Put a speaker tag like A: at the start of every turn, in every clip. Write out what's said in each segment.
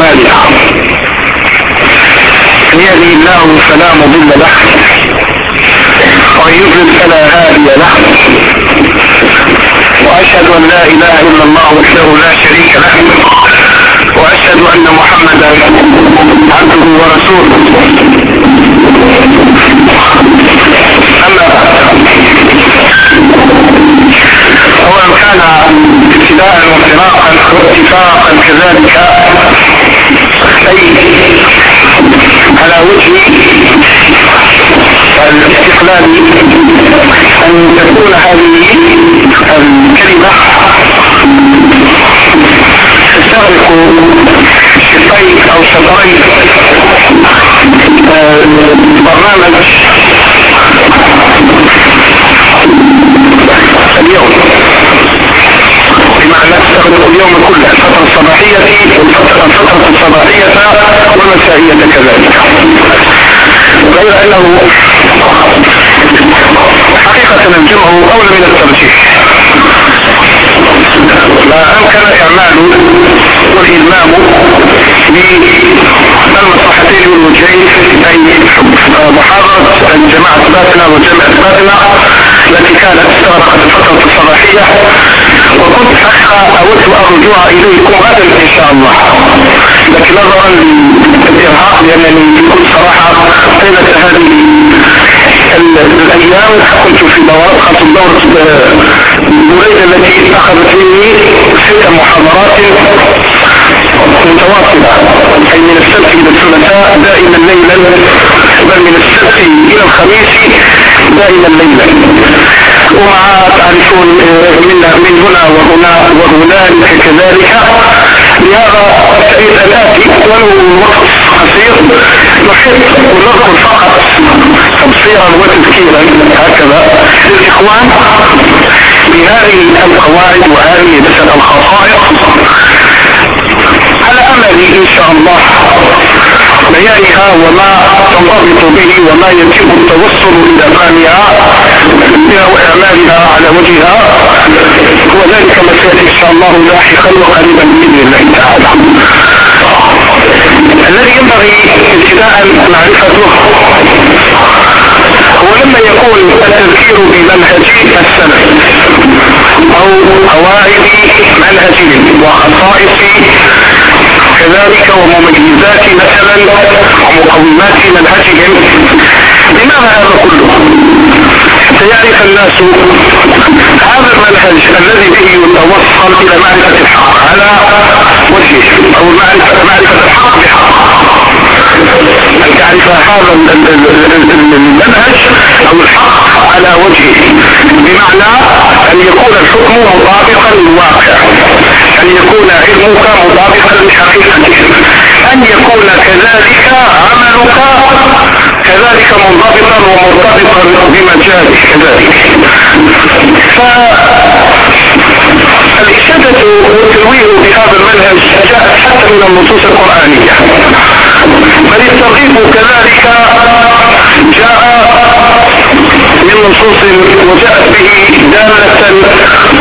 A: كمالها يلي يهدي الله فلا مضل له ومن فلا هادي له. وأشهد أن لا إله إلا الله وحده لا شريك له وأشهد أن محمدا عبده ورسوله. أما بعد اولا كان ابتداء وفراقا واتفاقا كذلك أي على وجه الاستقلال أن تكون هذه الكلمة تستغرق شقين أو شطرين برنامج. اليوم. بمعنى تستغرق اليوم كله الفترة الصباحية والفترة الصباحية والمسائية كذلك. غير أنه حقيقة الجمع أولى من الترجيح. ما أمكن اعمال والإلمام بالمصلحتين والوجهين أي محاضرة. جماعة اثباتنا وجمع اثباتنا التي كانت استغرقت الفترة الصباحية. وكنت حقا أود الرجوع إليكم غدا إن شاء الله. لكن نظرا للإرهاق لأنني بكل صراحة طيلة هذه الأيام كنت في دورات خاصة دورة البريدة التي اخذت مني ست محاضرات متواصلة. أي من السبت إلى الثلاثاء دائما ليلا بل من السبت إلى الخميس. دائما ليلا. ومع تعرفون من من هنا وهنا وهنالك كذلك. لهذا سعيد الاتي ولو وقت قصير. نحب ونذكر فقط تبصيرا وتذكيرا هكذا للإخوان بهذه القواعد وهذه مثل الخصائص. على امل إن شاء الله بيانها وما تنضبط به وما يتم التوصل إلى فهمها واعمالها على وجهها. وذلك ما سيأتي إن شاء الله لاحقا وقريبا بإذن الله تعالى. الذي ينبغي ابتداء معرفته هو لما يكون التذكير بمنهج السلف أو قواعد منهجهم وخصائص كذلك ومميزات مثلا ومقومات منهجهم. لماذا هذا كله حتى يعرف الناس هذا المنهج الذي به يتوصل إلى معرفة الحق. على وجهه أو معرفة, معرفة الحق بحق. ان تعرف هذا المنهج أو الحق على وجهه بمعنى أن يكون الحكم مطابقا للواقع أن يكون علمك مطابقا لحقيقتك أن يكون كذلك عملك كذلك منضبطا ومرتبطا بمجالك كذلك. فالإشادة والتنويه بهذا المنهج جاءت حتى من النصوص القرآنية. بل كذلك جاء من نصوص وجاءت به دالة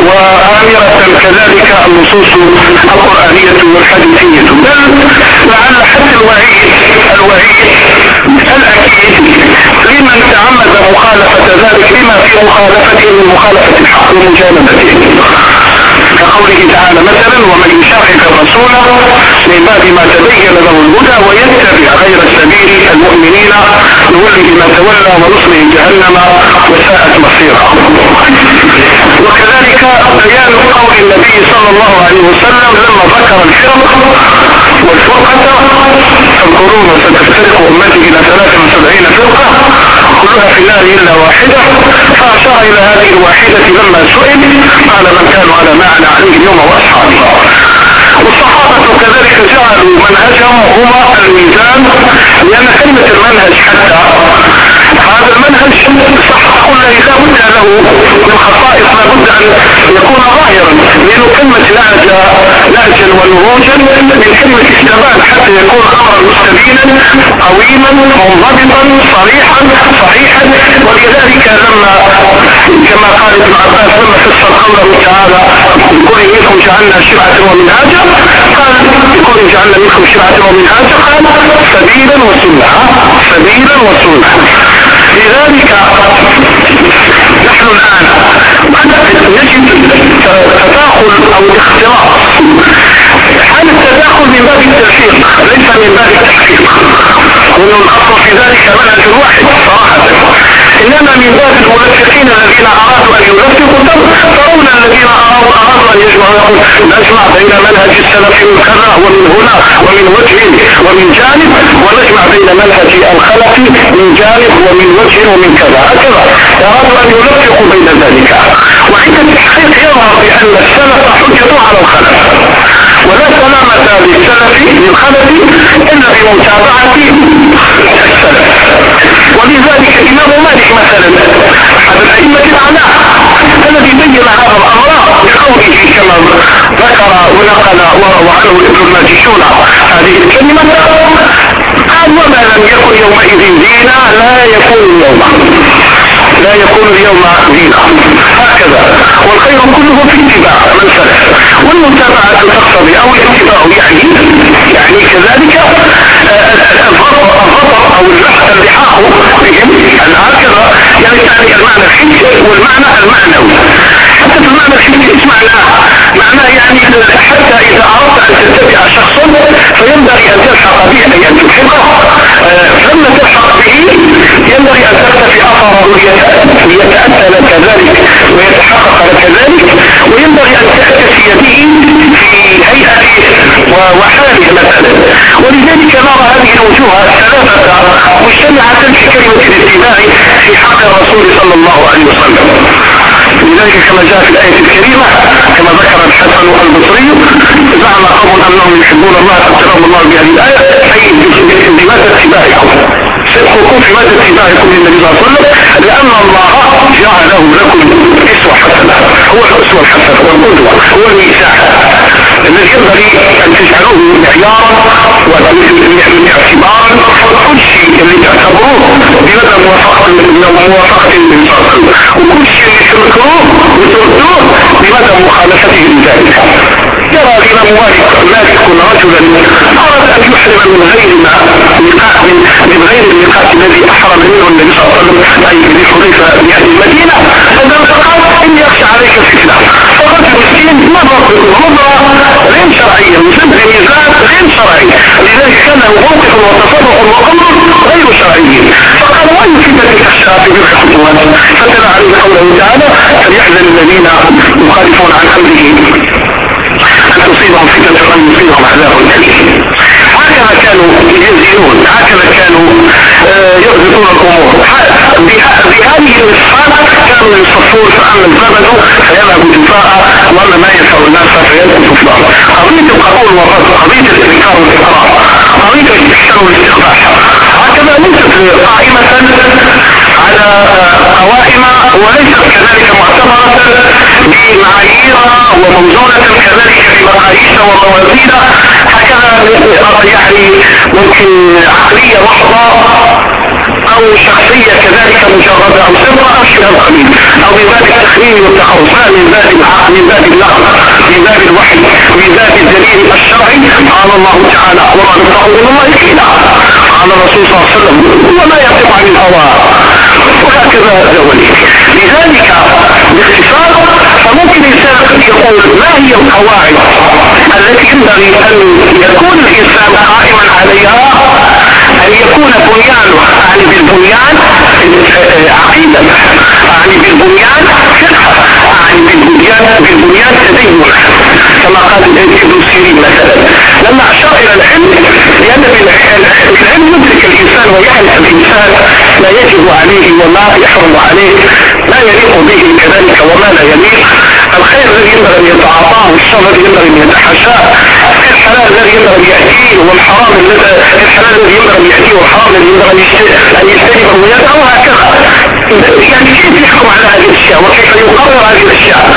A: وآمرة كذلك النصوص القرآنية والحديثية. بل لعل حتى الوعيد الوعيد الأكيد لمن تعمد مخالفة ذلك لما في مخالفته من مخالفة الحق ومجانبته كقوله تعالى مثلا ومن يشاقق الرسول من بعد ما تبين له الهدى ويتبع غير سبيل المؤمنين نوله ما تولى ونصله جهنم وساءت مصيرا. وكذلك بيان قول النبي صلى الله عليه وسلم لما ذكر الفرق والفرقة تذكرون وستفترق أمتي إلى 73 فرقة. كلها في النار إلا واحدة فأشار إلى هذه الواحدة لما سئل قال من كانوا على ما أنا عليه اليوم وأصحابي. والصحابة كذلك جعلوا منهجهم هو الميزان لأن كلمة المنهج حتى هذا المنهج صح تقول لا بد له من خصائص لا بد أن يكون ظاهرا لأنه كلمة لهجة لهجا ونروجا من كلمة استبان حتى يكون امرا مستبينا قويما منضبطا صريحا صحيحا. ولذلك لما كما قال ابن عباس لما فسر قوله تعالى لكل منكم جعلنا شرعة ومنهاجا. قال لكل جعلنا منكم شرعة ومنهاجا. قال سبيلا وسنة. سبيلا وسنة. لذلك نحن الآن يجب تداخل أو الاختلاط هل التداخل من باب التلفيق ليس من باب التحقيق. ومن الأصل في ذلك منهج واحد صراحة. إنما من باب يجمعوا نجمع بين منهج السلف من ومن هنا ومن وجه ومن جانب ونجمع بين منهج الخلف من جانب ومن وجه ومن كذا. هكذا. أرادوا أن يلفقوا بين ذلك. وعند التحقيق يظهر بأن السلف حجة على الخلف. ولا سلامة للسلف للخلف إلا بمتابعة السلف ولذلك الإمام مالك مثلا أحد الأئمة الأعلام الذي بين هذا الأمر بقوله كما ذكر ونقل وروى عنه ابن الماجشون هذه الكلمة. قال وما لم يكن يومئذ دينا لا يكون يوما لا يكون اليوم دينا. هكذا. والخير كله في اتباع من سلف. والمتابعة تقتضي أو الاتباع يعني يعني كذلك آه، الضرر أو اللحق اللحاق بهم. يعني هكذا. يعني تعني المعنى الحسي والمعنى المعنوي. المعنى الحسي إيش معناه معناه يعني حتى اذا اردت ان تتبع شخصا فينبغي ان تلحق به اي ان تلحقه آه، تلحق به ينبغي ان تختفي اثره ليتأتى لك ذلك ويتحقق لك ذلك وينبغي ان تأتي به في هيئته وحاله مثلا ولذلك نرى هذه الوجوه الثلاثة مجتمعة في كلمة الاتباع في حق الرسول صلى الله عليه وسلم لذلك كما جاء في الآية الكريمة كما ذكر الحسن البصري زعم قوم أنهم يحبون الله فابتلاهم الله بهذه الآية أي بماذا اتباعكم؟ صدقكم في ماذا اتباعكم للنبي صلى الله عليه وسلم؟ لأن الله جعله لكم أسوة حسنة هو الأسوة الحسنة والقدوة هو الميزان الذي ينبغي أن تجعلوه معيارا واعتبارا كل شيء اللي تعتبروه بمدى موافقة موافقة النبي صلى الله عليه وسلم وكل شيء اللي تنكروه وتردوه بمدى مخالفته لذلك. يرى الإمام مالك رجلا أراد أن يحرم من غير ما لقاء من غير اللقاء الذي أحرم منه النبي صلى الله عليه وسلم أي بحذيفة بأهل المدينة فقال إني أخشى عليك الفتنة. مسكين نظر نظرة غير شرعية مسلم بميزان غير شرعي لذلك كان موقف وتصرف وأمر غير شرعي فقال وأي فتنة تخشى في بضع خطوات فتلا عليه قوله تعالى فليحذر الذين يخالفون عن أمره أن تصيبهم فتنة وأن يصيبهم عذاب أليم هكذا كانوا يزينون هكذا كانوا آه، يضبطون الأمور. بهذه الصفات كانوا يصفون فأما الزبد فيذهب جفاء وأما ما ينفع الناس فيذهب كفار قضية القبول والرد قضية الإنكار والإقرار قضية الاستحسان والاستقباح هكذا ليست قائمة على قوائم وليست كذلك معتبرة بمعايير وموزونة كذلك بمقاييس وموازين. هكذا يعني ممكن عقلية محضة أو شخصية كذلك مجردة أو سرة أو شيء القبيل أو من باب التخمين والتخوف من باب العقل من باب النقل من باب الوحي من باب الدليل الشرعي. قال الله تعالى وما نفرح من الله إلا قال الرسول صلى الله عليه وسلم وما يقف عن الهوى. وهكذا ذولي لذلك باختصار فممكن الإنسان يقول ما هي القواعد التي ينبغي أن يكون الإنسان قائما عليها أن يكون بنيانه يعني بالبنيان عقيدة يعني بالبنيان فقه يعني بالبنيان بالبنيان تدين. كما قال ابن سيرين مثلا. لما أشار إلى العلم لأن بالعلم يدرك الإنسان ويعرف الإنسان ما يجب عليه وما يحرم عليه ما يليق به كذلك وما لا يليق. الخير الذي ينبغي أن يتعاطاه والشر الذي ينبغي أن يتحاشاه الحلال الذي ينبغي أن يأتيه والحرام الذي الحلال الذي ينبغي أن يأتيه والحرام الذي ينبغي أن يجتنبه ويدعه وهكذا. يعني كيف يحكم على هذه الأشياء؟ وكيف يقرر هذه الأشياء؟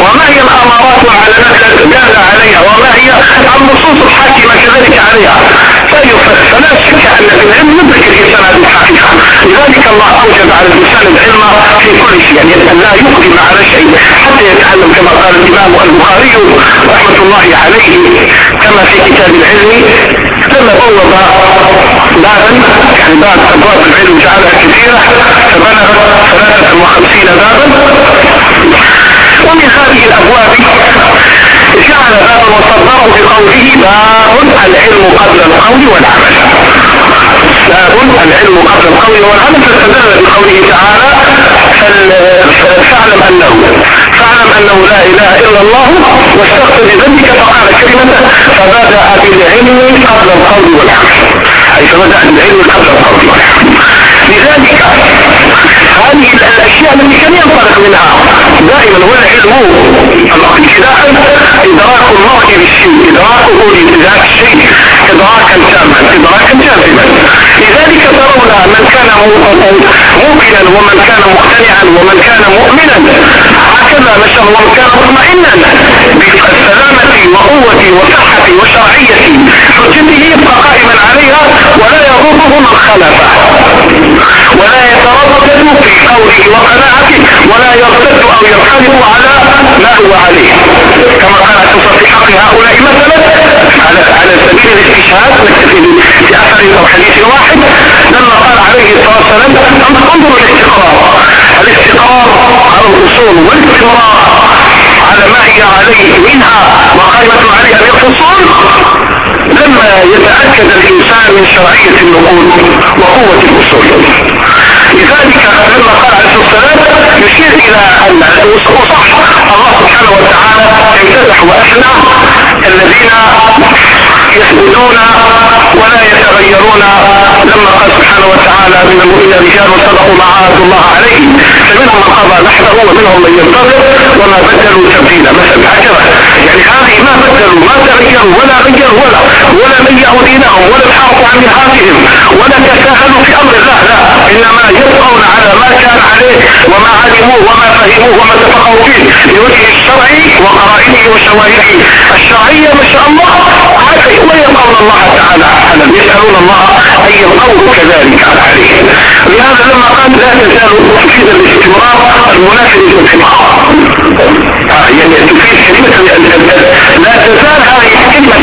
A: وما هي الأمارات والعلامات التي دل عليها؟ وما هي النصوص الحاكمة كذلك عليها؟ فلا شك أن العلم يدرك الإنسان هذه الحقيقة. لذلك الله أوجب على الإنسان العلم في كل شيء يعني أن لا يقدم على شيء. حتى يتعلم كما قال الإمام البخاري رحمة الله عليه كما في كتاب العلم ثم بوب بابا يعني بعد أبواب العلم جعلها كثيرة فبلغت ثلاثة وخمسين بابا. ومن هذه الأبواب جعل بابا وصدره بقوله باب العلم قبل القول والعمل. باب العلم قبل القول والعمل فاستدل بقوله تعالى فاعلم انه فاعلم أنه لا إله إلا الله واستغفر لذنبك فقال كلمة فبدأ بالعلم قبل القول والعمل. أي فبدأ بالعلم قبل القول والعمل. لذلك هذه الأشياء التي كان ينطلق منها. دائما هو العلم ابتداء إدراك الله بالشيء إدراكه لادراك الشيء ادراكا تاما ادراكا جازما لذلك ترون من كان موقنا ومن كان مقتنعا ومن كان مؤمنا. هكذا ما شاء الله كان مطمئنا بالسلامة وقوة وصحة وشرعية. حجته يبقى قائما عليها ولا يضره من خلفه ولا يتردد في قوله وقناعته ولا يرتد أو ينحرف على ما هو عليه كما قال في حق هؤلاء مثلا على على سبيل الاستشهاد نكتفي بأثر أو حديث واحد لما قال عليه الصلاة والسلام انظروا الاستقرار؟ الاستقرار على الأصول والاستمرار على ما هي عليه منها وقائمة عليها الفصول لما يتأكد الإنسان من شرعية النقود وقوة الأصول لذلك لما قال عليه الصلاة يشير إلى أن صح. الله سبحانه وتعالى امتدح وأثنى الذين يثبتون ولا يتغيرون. لما قال سبحانه وتعالى من المؤمنين رجال صدقوا ما عاهدوا الله عليه. فمنهم من قضى نحبه ومنهم من ينتظر وما بدلوا تبديلا. مثلا هكذا. يعني هذه ما بدلوا. ما تغيروا. ولا غيروا ولا. ولا ميعوا دينهم ولا تحرقوا عن منهاجهم. ولا تساهلوا في أمر الله. لا. إنما يبقون على ما كان عليه. وما علموه وما فهموه وما اتفقوا فيه. بوجه الشرع وقرائنه وشواهده. الشرعية ما شاء الله ويلقون الله تعالى. اعلم يسألون الله أن يلقوه كذلك. عليه لهذا لما قال لا تزال تفيد الاستمرار المنافي للاستمرار آه يعني تفيد كلمة لا تزال هذه الكلمة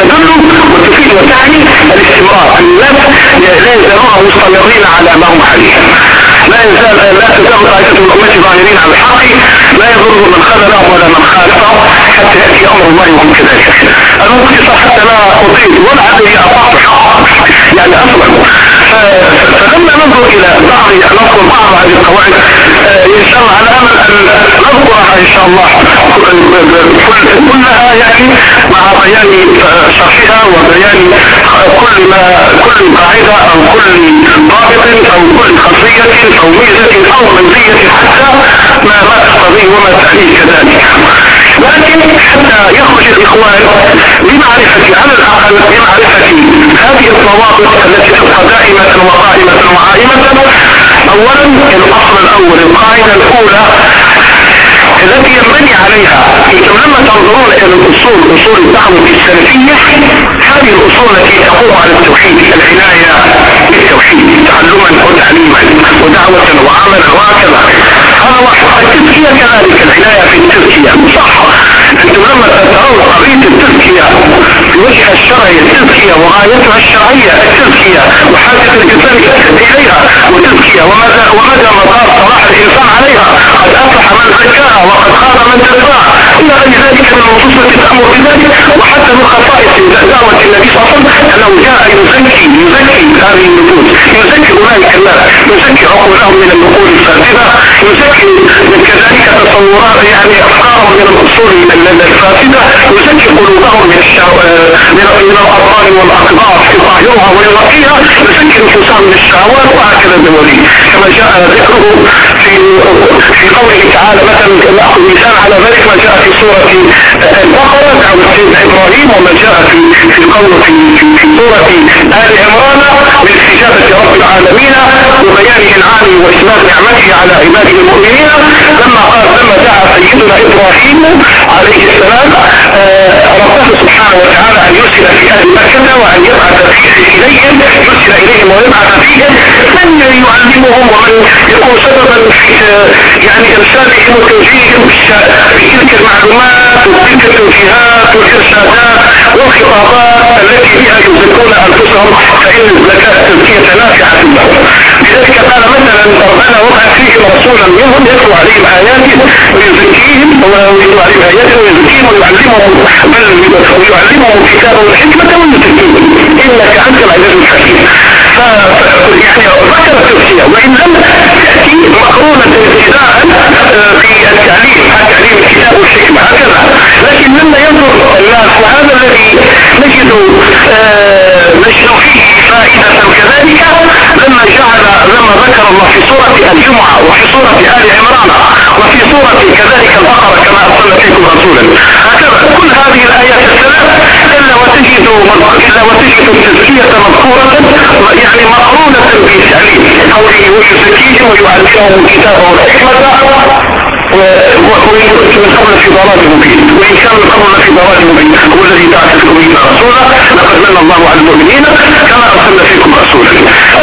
A: تدل وتفيد وتعني الاستمرار. الناس لا يزالون مستمرين على ما هم عليه. لا يزال لا تزال طائفة من أمتي ظاهرين على الحق لا يضر من خذلهم ولا من خالفهم حتى يأتي أمر الله وهم كذلك. المقتصر حتى لا أطيل ولا عدد أطاق. يعني أصلا فلما ننظر إلى بعض نذكر بعض هذه القواعد إن شاء الله على أمل أن نذكرها إن شاء الله كلها يعني مع بيان شرحها وبيان كل ما كل قاعدة أو كل ضابط أو كل خاصية أو ميزة أو منزية حتى ما ما تقتضيه وما تعنيه كذلك. لكن حتى يخرج الإخوان بمعرفة على الأقل بمعرفة هذه الضوابط التي تبقى دائمة وقائمة وعائمة. أولا الأصل الأول القاعدة الأولى التي ينبني عليها أنتم لما تنظرون إلى الأصول أصول الدعوة السلفية هذه الأصول التي تقوم على التوحيد العناية بالتوحيد تعلما وتعليما ودعوة وعملا وهكذا. هذا واحد. التزكية كذلك العناية في التزكية. صح. أنتم لما ترون قضية التزكية في وجه الشرعي التزكية وغايتها الشرعية التزكية وحاجة الإنسان إليها وتزكية ومدى ومدى مدار صلاح الإنسان عليها؟ قد أفلح من زكاها وقد خاب من دساها إلى غير ذلك من النصوص التي تامر بذلك وحتى من خصائص دعوة النبي صلى الله عليه وسلم انه جاء يزكي يزكي هذه النفوس يزكي أولئك الناس يزكي عقولهم من النقول الفاسدة يزكي كذلك تصورات يعني أفكارهم من الأصول الفاسدة يزكي قلوبهم من من الاطفال والاقدار يطهرها ويرقيها يزكي نفوسهم من الشهوات وهكذا بولي كما جاء ذكره في في قوله تعالى مثلا ناخذ مثال على ذلك ما جاء في سورة البقرة سيدنا إبراهيم وما جاء في في قوله في في سورة آل عمران باستجابة رب العالمين وبيان انعامه وإثبات نعمته على عباده المؤمنين لما قال لما دعا سيدنا إبراهيم عليه عليه السلام آه، ربه سبحانه وتعالى أن يرسل في أهل مكة وأن يبعث إليهم يرسل إليهم ويبعث فيهم. من يعلمهم ومن يكون سببا في آه، يعني إرسالهم وتوجيههم بتلك المعلومات وتلك التوجيهات والإرشادات والخطابات التي بها يزكون أنفسهم فإن الزكاة التزكية نافعة لهم. لذلك قال مثلا ربنا وضع فيهم رسولا منهم يتلو عليهم آياته ويزكيهم ويتلو عليهم آياته ويزكيهم ويعلمهم الكتاب والحكمة ويزكيهم إنك أنت العزيز الحكيم. يعني ذكر وإن لم تأتي مقرونة ابتداء آه، في التعليم تعليم الكتاب والحكمة هكذا. لكن لما ينظر الناس وهذا الذي نجد آه، نجد فيه فائدة كذلك لما جعل لما ذكر الله في سورة الجمعة وفي سورة آل عمران وفي سورة كذلك البقرة كما أرسلنا فيكم رسولا. هكذا كل هذه الآيات الثلاث إلا وتجد إلا وتجد التزكية مذكورة يعني مقرونة بالتعليم قوله ويزكيهم ويعلمهم الكتاب والحكمة وإن قبل في ضلال مبين وإن كان من قبل في ضلال مبين هو الذي بعثكم به رسولا لقد من الله على المؤمنين كما أرسلنا فيكم رسولا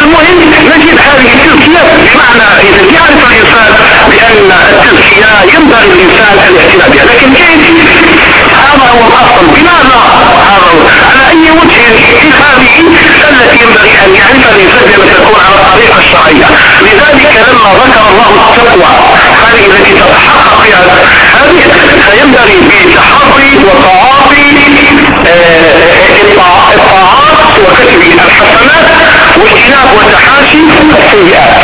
A: المهم نجد هذه التزكية معنى إذا يعرف الإنسان بأن التزكية ينبغي الإنسان الاعتناء بها لكن كيف هذا هو الأصل بماذا هذا على أي وجه هذه التي ينبغي أن يعرف الإنسان بأن تكون على الطريقة الشرعية لذلك لما ذكر الله التقوى هذه التي تتحقق فيها هذه فينبغي بتحري وتعاطي آه، الطاعات وكسب الحسنات. واجتناب وتحاشي السيئات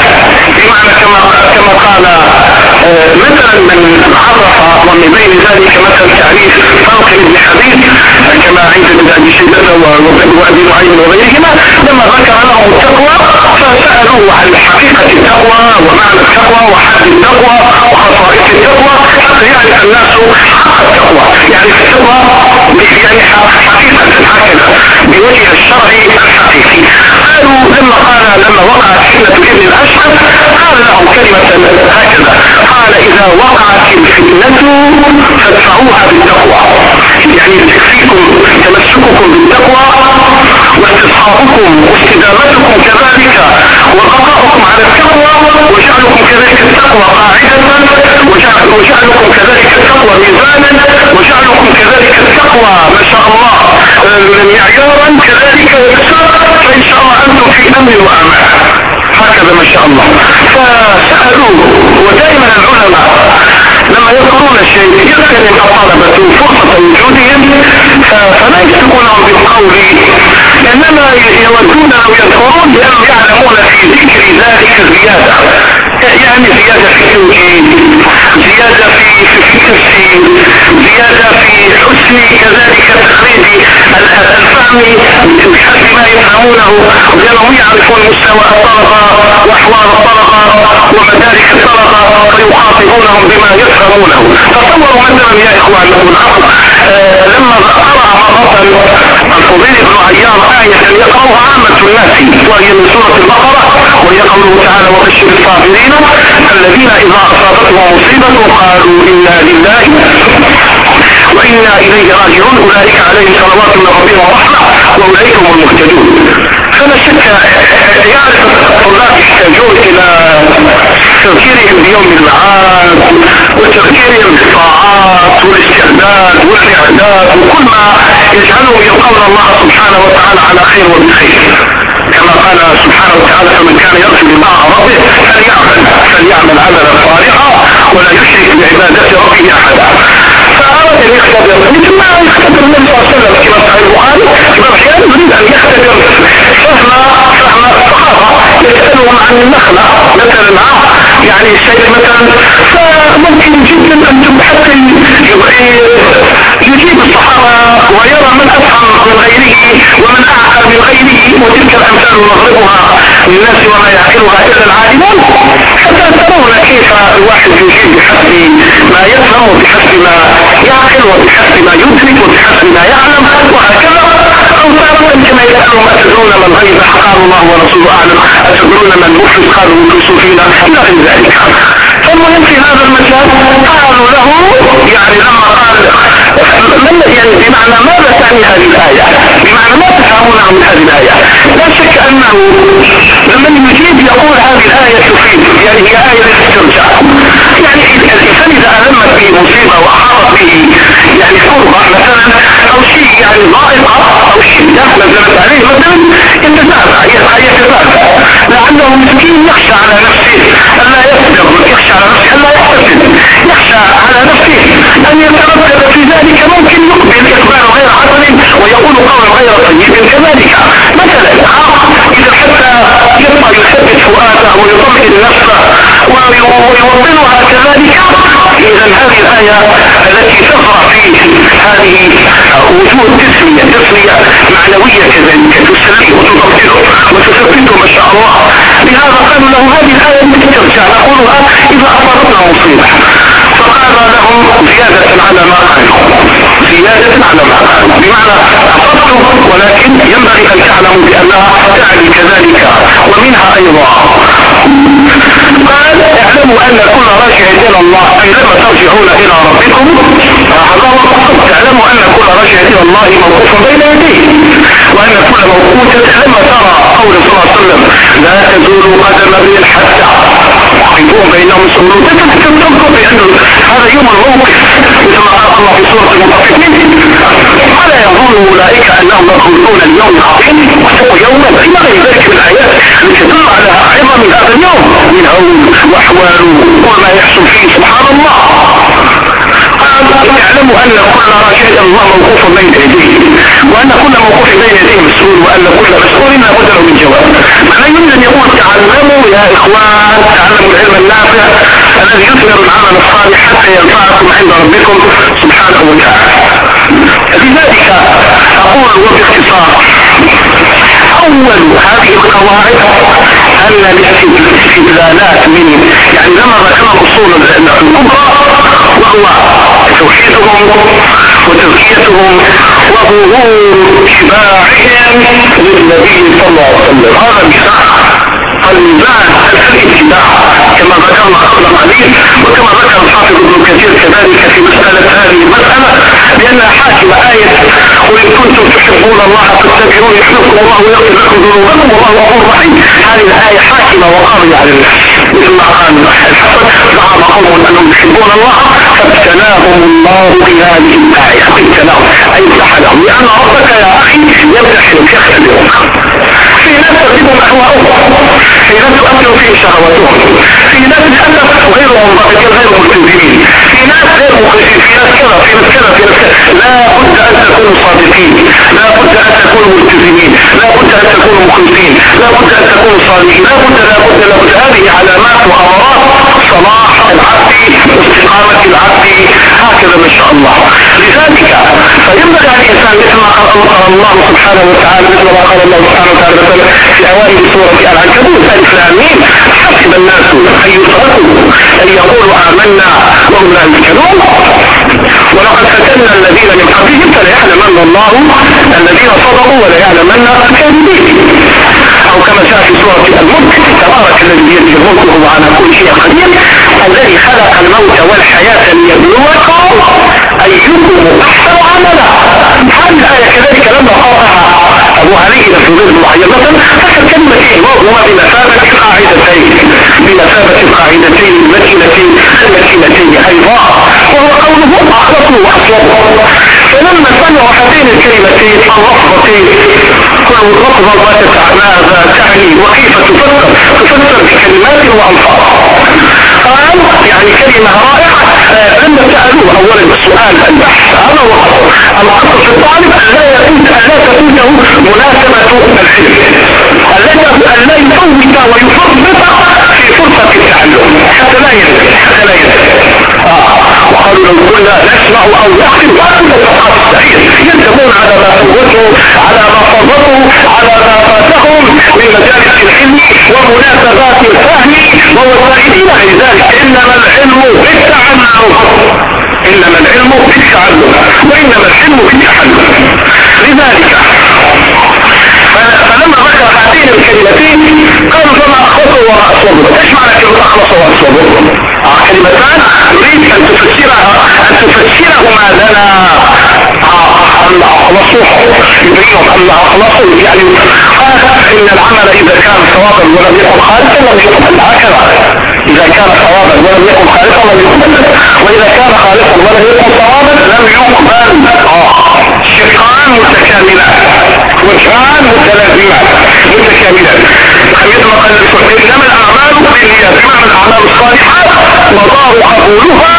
A: بمعنى كما كما قال آه، مثلا من عرف ومن بين ذلك مثلا تعريف فرق ابن حبيب كما عند ابن أبي شيبة وابي نعيم وغيرهما لما ذكر لهم التقوى فسألوه عن حقيقة التقوى ومعنى التقوى وحد التقوى وخصائص التقوى حتى يعرف الناس حق التقوى. يعني التقوى يعني حقيقة هكذا بوجه الشرع الحقيقي. قالوا لما قال لما وقعت فتنه ابن الاشهر قال لهم كلمة هكذا قال إذا وقعت الفتنة فادفعوها بالتقوى. يعني تكفيكم تمسككم بالتقوى واستصحابكم واستدامتكم كذلك وبقاؤكم على التقوى وجعلكم كذلك التقوى قاعدة وجعلكم كذلك التقوى ميزانا وجعلكم كذلك التقوى ما شاء الله. معيارا كذلك فإن شاء الله أنتم في أمن وأمان. هكذا ما شاء الله. فسألوه ودائما العلماء لما يذكرون شيء يغتنم الطلبة فرصة وجودهم فلا يسبقونهم بالقول إنما يودون أو يذكرون لانهم يعلمون في ذكر ذلك زيادة. يعني زيادة في التوجيه زيادة في في التفسير زيادة في حسن كذلك تخريج الفهم بحسب ما يفهمونه. لأنهم يعرفون مستوى الطلبة وأحوال الطلبة ومدارك الطلبة ويخاطبونهم بما يفهمونه تصوروا مثلا يا اخوان العقل آه لما قرأ مرة الفضيل بن عيار آية يقرأها عامة الناس وهي من سورة البقرة وهي قوله تعالى وبشر الصابرين الذين إذا أصابتهم مصيبة قالوا إنا لله وإنا إليه راجعون أولئك عليهم صلوات من ربهم ورحمة وأولئك هم المهتدون. فلا شك يعرف الطلاب يحتاجون إلى تذكيرهم بيوم المعاد وتذكيرهم بالطاعات والاستعداد والإعداد وكل ما يجعلهم يلقون الله سبحانه وتعالى على خير وبخير. كما قال سبحانه وتعالى فمن كان يرجو لقاء ربه فليعمل فليعمل عملا صالحا ولا يشرك بعبادة ربه أحدا. فأراد أن يختبر مثل ما يختبر النبي صلى الله عليه وسلم كما صحيح البخاري أحيانا يريد أن يختبر فهم فهم الصحابة يسألهم عن النخلة مثلا يعني الشيء مثلا فممكن جدا أن حتى يجيب الصحابة ويرى من أفهم من غيره ومن أعقل من غيره وتلك الأمثال نضربها للناس وما يعقلها إلا العالمون. حتى ترون كيف الواحد يجيب بحسب ما يفهم وبحسب ما يعقل وبحسب ما يدرك وبحسب ما يعلم. وهكذا تارة كما يسألهم أتدرون من غيب قال الله ورسوله أعلم. أتدرون من مفلس قالوا مفلسوا فينا إلى غير ذلك. فالمهم في هذا المجال قالوا له يعني لما قال من يعني بمعنى ماذا تعني هذه الآية؟ بمعنى ما تفهمون من هذه الآية؟ لا شك أنه لمن يجيب يقول هذه الآية تفيد يعني هي آية الاسترجاع يعني الإنسان إذا ألمت به مصيبة وأحاطت به يعني قربة مثلا أو شيء يعني ضائقة أو شيء نزلت عليه مثلا يتتابع يتتابع لعله انه مسكين يخشى على نفسه الا يصبر يخشى على نفسه الا يحتسب يخشى على نفسه ان يتردد في ذلك ممكن يقبل اقبال غير حسن ويقول قولا غير طيب كذلك مثلا اذا حتى يبقى يثبت فؤاده ويطمئن نفسه ويوطنها كذلك اذا هذه الايه التي تظهر في هذه وجود تسميه تسميه معنوية كذلك تسليه وتطمئنه وتثبته ما شاء الله. لهذا قالوا له هذه الآية التي ترجع. نقولها إذا أصابتنا مصيبة. فقال لهم زياده على ما قالوا زياده على ما قالوا بمعنى اصبتم ولكن ينبغي ان تعلموا بانها تعني كذلك ومنها أيضا قال اعلموا ان كل راجع إلى الله اي لما ترجعون إلى ربكم تعلموا ان كل راجع إلى الله موقوف بين يديه وان كل موقوفة لما ترى قول صلى الله عليه وسلم لا تزول قدم ابن حتى يقوم بينهم سرور تذكر بان هذا يوم الموقف مثل ما قال الله في سورة المطففين ولا يظن أولئك أنهم يخرجون اليوم العظيم واتقوا يوما إلى غير ذلك من الايات التي تدل على عظم هذا اليوم. من هول وأحوال وما يحصل فيه سبحان الله. قال يعلموا أن كل راشد الله موقوف بين يديه وأن كل موقوف بين يديه مسؤول وأن كل مسؤول لابد له من جواب. يريد أن يقول تعلموا يا إخوان تعلموا العلم النافع الذي يثمر العمل الصالح حتى ينفعكم عند ربكم سبحانه وتعالى. لذلك أقول وباختصار أول هذه القواعد أن الاستدلالات من يعني لما ذكرنا الاصول الكبرى وهو توحيدهم وتزكيتهم وظهور اتباعهم للنبي صلى الله عليه وسلم. هذا الميزان الاتباع كما ذكرنا قبل قليل وكما ذكر الحافظ ابن كثير كذلك في مسألة هذه المسألة لأنها حاكمة آية وإن كنتم تحبون الله فاتبعون يحبكم الله ويغفر لكم ذنوبكم والله غفور رحيم. هذه الآية حاكمة وقاضية على الناس. مثل ما قال الحسن زعم قوم أنهم يحبون الله فابتلاهم الله بهذه الآية. ابتلاهم أي امتحنهم لأن ربك يا أخي يمتحنك يختبرك في ناس تغلبهم أهواءهم في ناس تؤثر فيه شهواتهم في ناس للأسف غير منضبطين غير ملتزمين. في ناس غير مخلصين في ناس كذا في ناس كذا في ناس لا بد أن تكونوا صادقين. لا بد أن تكونوا ملتزمين. لا بد أن تكونوا مخلصين. لا بد أن تكونوا صالحين لا بد لا بد لا بد. هذه علامات وأمارات صلاح العبد واستقامة العبد هكذا ما شاء الله. لذلك فينبغي على الإنسان مثل ما قال الله سبحانه وتعالى مثل ما قال الله سبحانه وتعالى مثلا في أوائل سورة العنكبوت ألف لامين حسب الناس أن يتركوا أن يقولوا آمنا وهم لا يفتنون. ولقد فتنا الذين من قبلهم فليعلمن الله الذين صدقوا وليعلمن الكاذبين. أو كما جاء في سورة الملك تبارك الذي بيده الملك وهو على كل شيء قدير الذي خلق الموت والحياة ليبلوكم أيكم أحسن عملا. هذه الآية كذلك لما قرأها أبو علي ظل معينة فكر كلمتين وهما بمثابة قاعدتين بمثابة القاعدتين المتينتين المتينتين أيضا وهو قوله أخلصوا واصلحوا فلما سمعوا هاتين الكلمتين اللفظتين كل لفظة ماذا تعني وكيف تفسر؟ تفسر بكلمات وألفاظ. قال يعني كلمة رائعة لما سألوه اولا السؤال البحث هذا هو القصر في الطالب لا يفوت أن لا تفوته مناسبة العلم. أن لا يفوت ويفرط في فرصة التعلم. حتى لا ينزل حتى لا ينزل وقالوا لو كنا نسمع أو نحكم ما كنا يندمون على ما فوتوا على ما فضلوا على ما فاتهم من مجالس العلم ومناسبات الفهم ووسائلنا لذلك. إنما العلم بالتعلم إنما العلم بالتعلم وإنما الحلم بالتحلم لذلك فلما ذكر هاتين الكلمتين قالوا فما وراء صبر إيش معنى كلمة اخلص صبر آه كلمتان. نريد أن تفسرها أن تفسرهما لنا. أن اخلصوا يبينهم أن اخلصوا يعني قال إن العمل إذا كان ثوابا ولم يكن خالصا لم يقبل هكذا. إذا كان ثوابا ولم يكن خالصا لم يقبل وإذا كان خالصا ولم يكن ثوابا لم يقبل. شقان متكاملان وجهان متلازمان متكاملان لم يطلق إنما الأعمال بالنيات. بمعنى الأعمال الصالحة مدار قبولها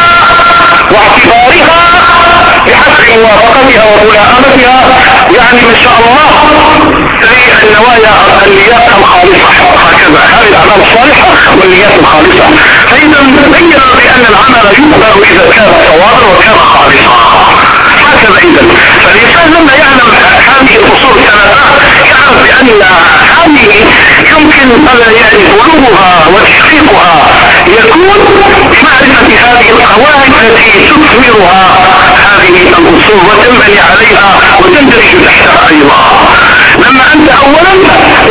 A: واعتبارها بحسب موافقتها وملائمتها. يعني ما شاء الله للنوايا النيات الخالصة. هكذا. هذه الأعمال الصالحة والنيات الخالصة. فإذا بين بأن العمل يقبل إذا كان صوابا وكان خالصا. هكذا إذا فالإنسان لما يعلم هذه الأصول الثلاثة يعرف بأن هذه يمكن يعني بلوغها وتحقيقها يكون بمعرفة هذه القواعد التي تثمرها هذه الأصول وتنبني عليها وتندرج تحتها أيضا. لما أنت أولا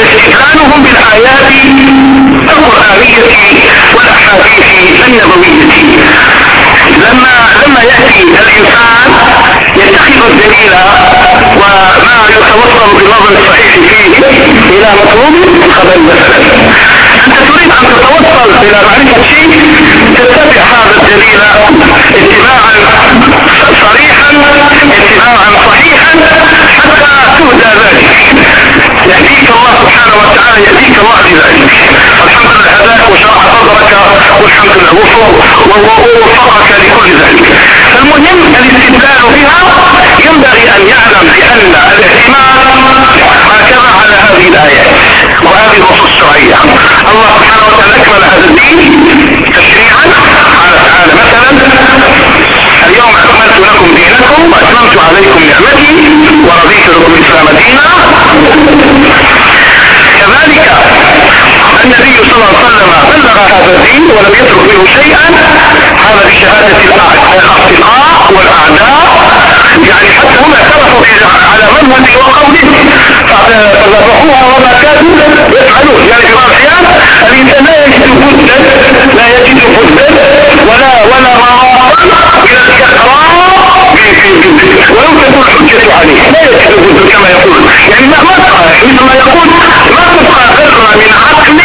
A: استدلالهم بالآيات القرآنية والأحاديث النبوية. لما لما يأتي الإنسان يتخذ الدليل وما يتوصل بالنظر الصحيح فيه إلى مطلوب خبر مثلا أنت تريد أن تتوصل إلى معرفة شيء تتبع هذا الدليل اتباعا صريحا اتباعا صحيحا حتى تهدى ذلك. يهديك الله سبحانه وتعالى يهديك الله لذلك الحمد لله هداك وشرح صدرك والحمد لله ووفقك لكل ذلك. فالمهم الاستدلال بها ينبغي أن يعلم بأن الاعتماد هكذا على هذه الآيات وهذه النصوص الشرعية. الله سبحانه وتعالى أكمل هذا الدين تشريعا. قال تعالى مثلا اليوم أكملت لكم دينكم وأتممت عليكم نعمتي ورضيت لكم الإسلام دينا. كذلك النبي صلى الله عليه وسلم بلغ هذا الدين ولم يترك منه شيئا. هذا بشهادة الأصدقاء والأعداء. يعني حتى هم اعترفوا على منهج وقوله كانوا يفعلون. يعني الأحيان الإنسان لا يجد بدا لا يجد بدا ولا ولا مرارا إلى الإقرار ولو تكون حجة عليه لا يجد بدا كما يقول. يعني ما مثل ما يقول ما تبقى ذرة من عقل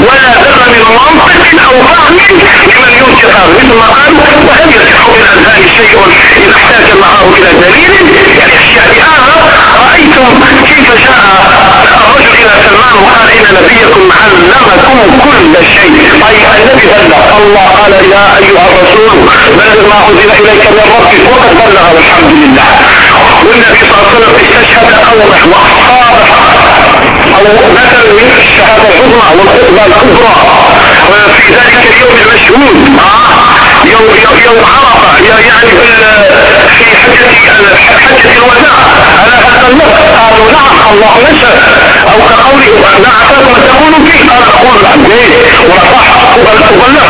A: ولا ذرة من منطق أو فهم لمن ينكر هذا. مثل ما قال وهل يصح من الاذهان شيء إذا احتاج معه إلى دليل؟ يعني أشياء بهذا رأيتم كيف جاء إلى سلمان وقال ان نبيكم علمكم كل شيء. أي النبي بلغ الله قال يا أيها الرسول بلغ ما أنزل إليك من ربك وقد بلغ والحمد لله والنبي صلى الله عليه وسلم استشهد قومه وأصحابه. أو مثل من الشهادة العظمى والخطبة الكبرى. في ذلك اليوم المشهود. يوم يوم يوم عرفة. يعني في حجه حجة الوداع. على هذا النص قالوا نعم الله نشهد أو كقوله نعتقد ما تقول فيه. قال أقول نعم وصح وبلغ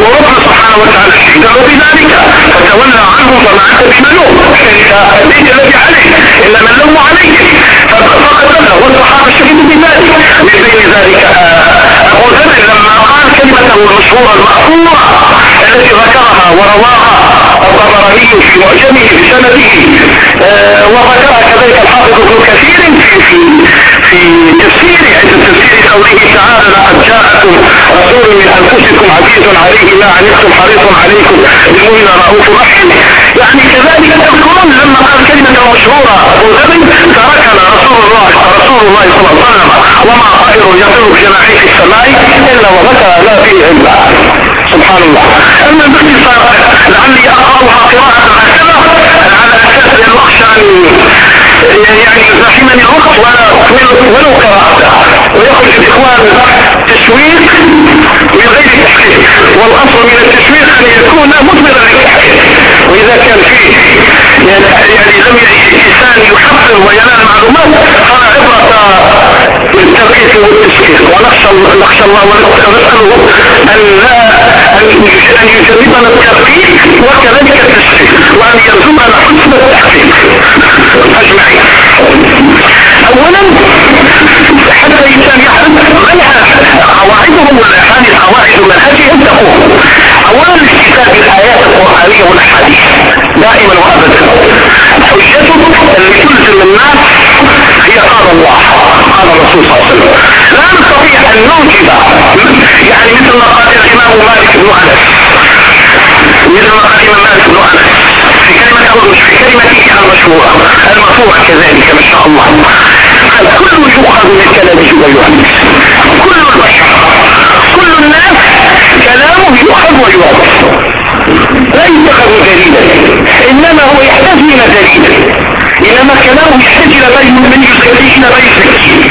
A: وربنا سبحانه وتعالى اشتغلوا بذلك. فتولى عنه فما انت بملوم ليس الذي عليه الا من لوم عليه فقد بلغ والصحابة شهدوا بذلك. من بين ذلك أبو ذر لما قال كلمته المشهوره المأثوره التي ذكرها ورواها الطبراني في معجمه بسنده آه وذكرها كذلك الحافظ ابن كثير في في في عند تفسير قوله تعالى لقد جاءكم رسول من أنفسكم عزيز عليه ما عنتم حريص عليكم بالمؤمن رؤوف رحيم. يعني كذلك تذكرون لما قال كلمة مشهورة ذر تركنا رسول الله رسول الله صلى الله عليه وسلم وما طائر يطير بجناحيه في السماء إلا وذكر لا فيه إلا. سبحان الله. أما باختصار لعلي أقرأها قراءة هكذا على أساس أن أخشى أن يعني يزاحمني الوقت ولا ولو قراءته ويخرج الأخوان تشويق من غير تحقيق والأصل من التشويق أن يكون مثمرا للتحقيق وإذا كان فيه يعني, يعني لم الإنسان يحقق وينال معلومات فلا بالتوقيت والتشكيل ونخشى نخشى الله ونسأله أن لا أن يجنبنا الترقيق وكذلك التشكيل وأن يرزقنا حسن التحقيق أجمعين. أولا حتى الإنسان يعرف منها قواعدهم هذه القواعد منهجهم تقوم أولا استفاد بالآيات القرآنية والأحاديث. دائما وأبدا. حجتهم اللي تلزم الناس هي قال الله قال الرسول صلى الله عليه وسلم. لا نستطيع أن نوجد يعني مثل ما قال الإمام مالك بن أنس. مثل ما الامام مالك بن انس في كلمة مش في كلمته المشهورة المرفوعة كذلك ما شاء الله. قال كل يؤخذ من كلامه ويؤنس كل البشر كل الناس كلامه يؤخذ ويؤنس لا يتخذ دليلا إنما هو يحتاج إلى دليل. إنما كلامه يحتاج ما من يزكيه إلى ما يزكيه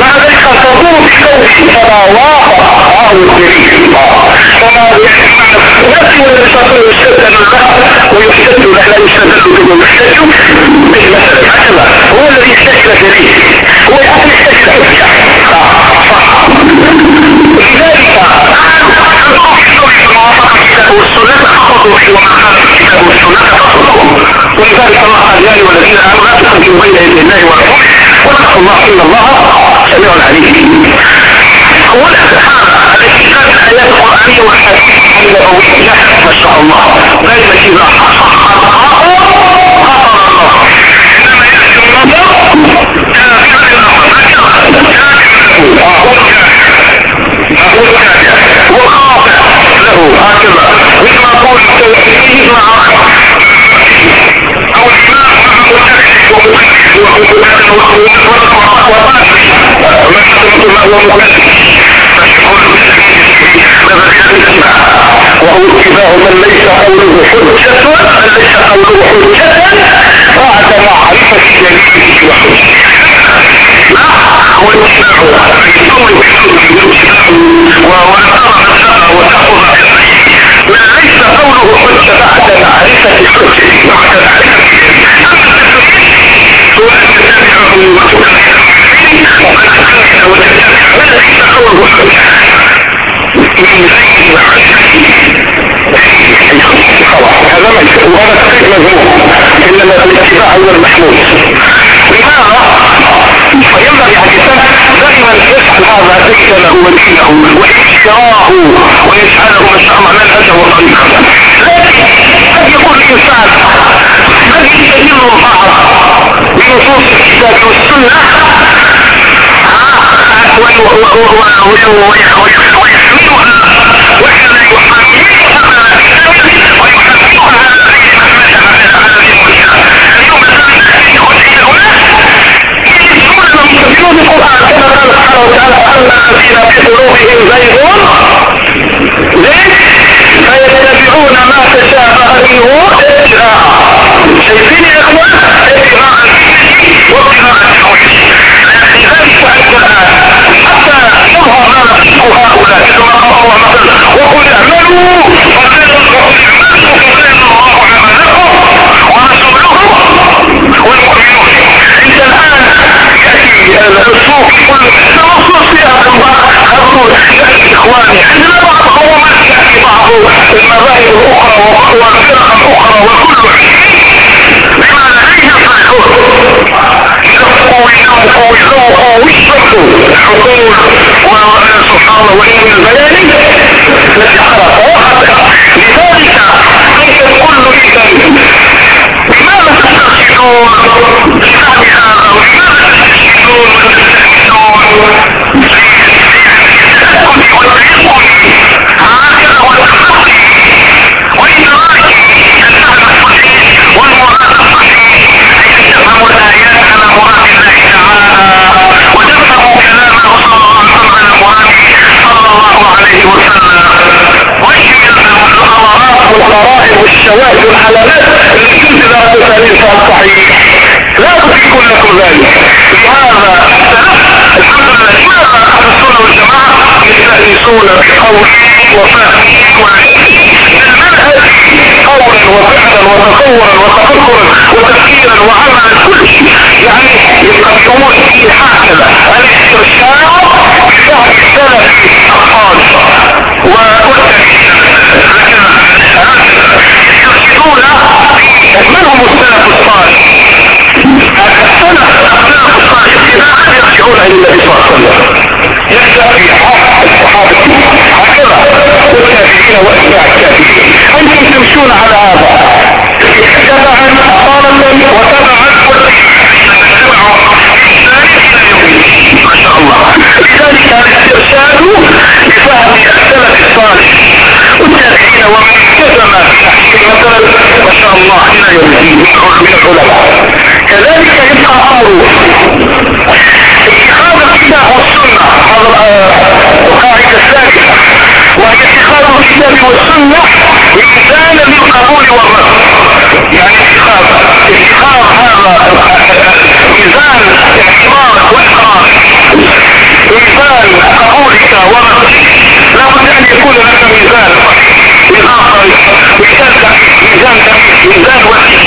A: مع ذلك تضر بقوله فما وافق هذا الدليل فما يأتي والنبي يستدل لا يستدل به هو الذي إلى دليل هو حجة صح لذلك أخذوا في خالف الكتاب والسنة أخذوا ولذلك الله قال يا أيها الذين آمنوا لا تقدموا بين يدي الله ورسوله واتقوا الله إن الله سميع عليم التي كانت آيات القرآنية والحديث النبوية ما شاء الله دائما إذا حصل خطأه غفر الله إنما يأتي النظر كافر له كافر له كافر وخاطئ له هكذا مثل ما قول التوحيد مع او الاسلام وهو اتباع من ليس قوله حجة من ليس قوله حجة بعد معرفة دليله هو اتباع يسوي ونرى وتأخذ من ليس قوله حجة. بعد معرفة حجته بعد معرفة وتتبعه من ليس حجة من هذا ما يصير وهذا تقريب مذموم إنما الاتباع هو لماذا؟ فينبغي على الانسان دائما يفعل هذا دينه ودينه واشتراه ويجعله الله منهجه وطريقه لكن قد يقول الإنسان هل يستدل البعض بنصوص الكتاب والسنة. وتصورا وتفكرا وتفكيرا وعملا كل شيء. يعني يقدمون فيه هكذا الاسترشاد بفهم السلف الصالح يسترشدون من هم السلف الصالح؟ السلف السلف الصالح ابتداء يرجعون إلى النبي صلى الله عليه وسلم. يبدأ في حق الصحابة. هكذا. والتابعين أنتم تمشون على هذا. تبعا اصالة وتبعا لذلك الاسترشاد بفهم السلف الصالح والتابعين ومن التزم مثلا ما شاء الله. إلى يوم من العلماء كذلك يبقى أمر اتخاذ الكتاب والسنة. هذا القاعدة الثالثه وهي اتخاذ الكتاب والسنة ميزانا للقبول والرد. يعني اتخاذ اتخاذ هذا ميزان اعتبارك واقرارك ميزان قبولك وردك. لابد أن يكون لك ميزان. ميزان ميزان ميزان ميزان وثيق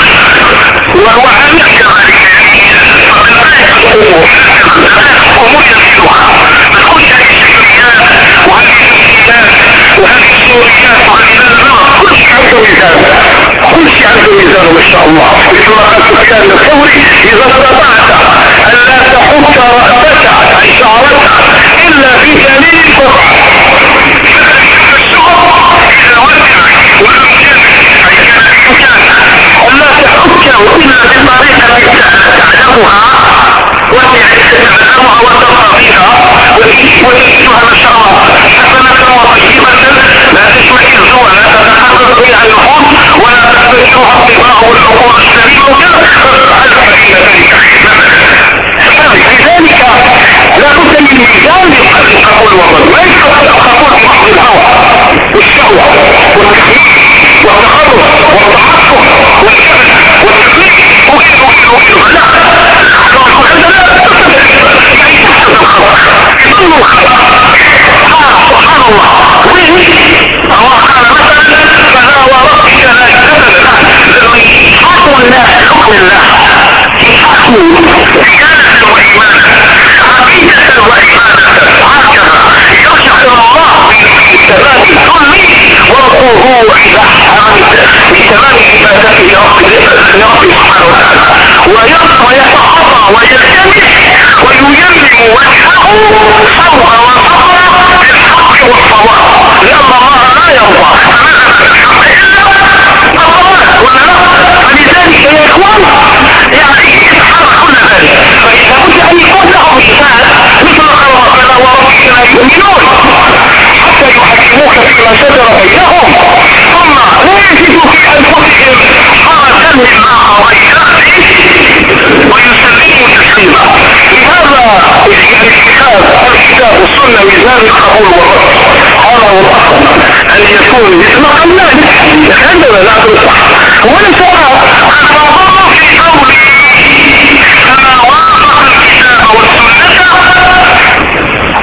A: وهو عامل كذلك. امور امور يسيرها ما تكونش هذه الشكليات وهذه الشكليات وهذه الصوريات وهذه النظر كل شيء عنده ميزان كل شيء عنده ميزان ما شاء الله مثل ما قال سفيان الثوري اذا استطعت ان لا تحك راسك عن شعرك الا في دليل فقط لا تحكه الا بطريقه تعلمها وتعلمها وترضى فيها وتجدها الله حسنة وطيبة. لا تشمئز ولا تتحقق بها النفوس ولا تستشرها الطباع والعقول السليمة فافعل فإن ذلك لذلك لا بد من ميزان للقبول والرد ليس القبول بمحض الهوى والشهوة والتحميل والتخرج والتعصب والكبد والتكليف وكذا وكذا وكذا لا سبحان الله الله قال مثلا فلا وربك لا يكذب حكم الله حكم الله حكم رجالة وإيمانا عقيدة وإيمانا هكذا يرجع إلى الله بثبات الظلم والخضوع إلى بتمام عبادته لرب سبحانه وتعالى ويتحرى ويلتمس وييمم وجهه صوغ وصبر بالحق والصواب. لأن الله لا يرضى. فلذلك يا إخوان يعني يتحرى كل ذلك كنت أن يكون له مثال مثل ما قال ربنا وربك لا يؤمنون حتى يحكموك فيما شجر بينهم. ثم لا يجدوا في أنفسهم حرجا. مما قضيت تسليما لهذا اتخاذ الكتاب والسنة ميزان القبول والرد هذا الاصل ان يكون ام لا عندنا لا تصح وليس بعضهم في قول فما وافق الكتاب والسنة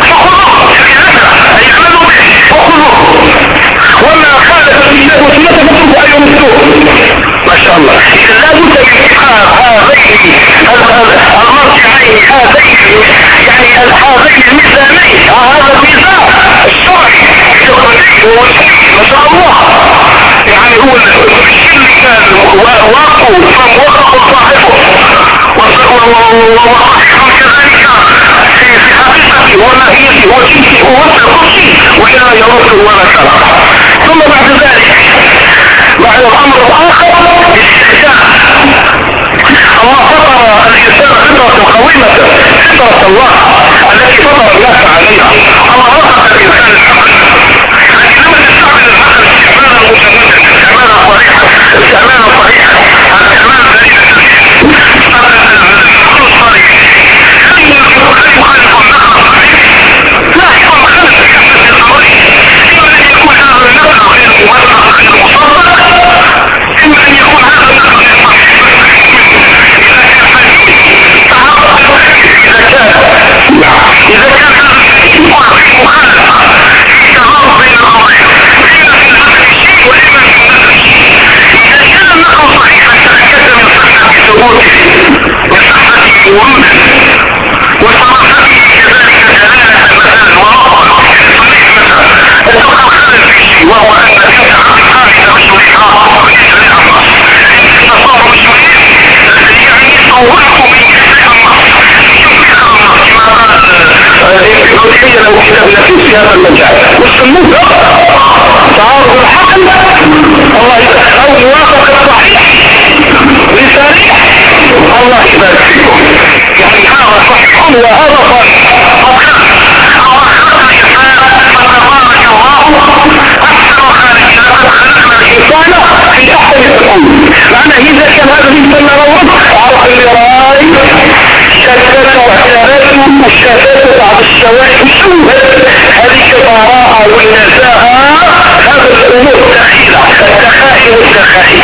A: فخذوه يعني يعملوا به فخذوه وما خالف الكتاب والسنة فاتركوا أن يمسوه الله. لا بد من اتخاذ هذين المرجعين هذين يعني هذين الميزانين. هذا الميزان. الشرعي ما شاء الله. يعني هو الشيء اللي كان واقع فموقف صاحبه وصحيح كذلك في حقيقته ونهيته وجنسه ووسع كل شيء ولا يرد ولا كلام ثم بعد ذلك بعد الأمر الآخر الاستحسان الله فطر الإنسان فطرة قويمة فطرة الله التي فطر الناس عليها. الله رزق الإنسان العقل انما تستعمل العقل استعمالا متمددا استعمالا صريحا استعمالا صحيحا استعمالا العقل الصريح لا يخالف النقل الصحيح لا يكون مخالف الكفة الصريح اما ان يكون هذا النقل غير موثق غير مصدق اما ان يكون هذا النقل غير صحيح اذا كان اذا كان هذا مخالفة في تعارض بين الامرين اما في النقل شيء واما في النقل شيء اذا كان النقل صحيحا تاكد من صحة ثبوته من صحة وروده وصراحته كذلك دلالة مثلا ورفضا صحيح مثلا النقل خلل في شيء وهو ان تسعى خارج النص تصار مشروعين يعني صورته من يسرع ابن تيمية له كتاب في هذا المجال والسنون تعارض الحقل الله أو موافق الصحيح لصريح الله يبارك فيكم يعني هذا صحيح وهذا صحيح معنى إذا كان هذا الإنسان لو عرف اللي شتت وكانت الشتات بعض الشوائب سوءت هذه البراءة والنزاهة هذا الأمور دخيلة الدخائل الدخائل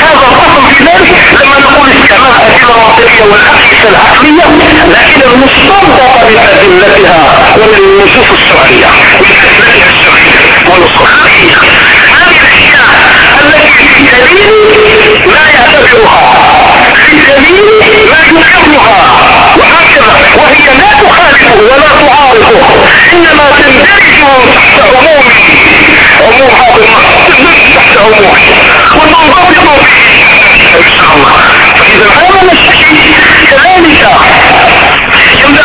A: هذا الرقم بذلك لما نقول السماء المنطقية والأسئلة العقلية لكن المستنبطة من أدلتها ومن النصوص الشرعية من أدلتها الشرعية ونصوص الشرعية هذه الحكاية في دليل لا يعتبرها في دليل لا يكرها وهكذا وهي لا تخالفه ولا تعارضه إنما تندرج تحت عموم عموم هذا النص تحت عموم وتنضبط ان شاء الله فاذا هذا الشيء كذلك يمنع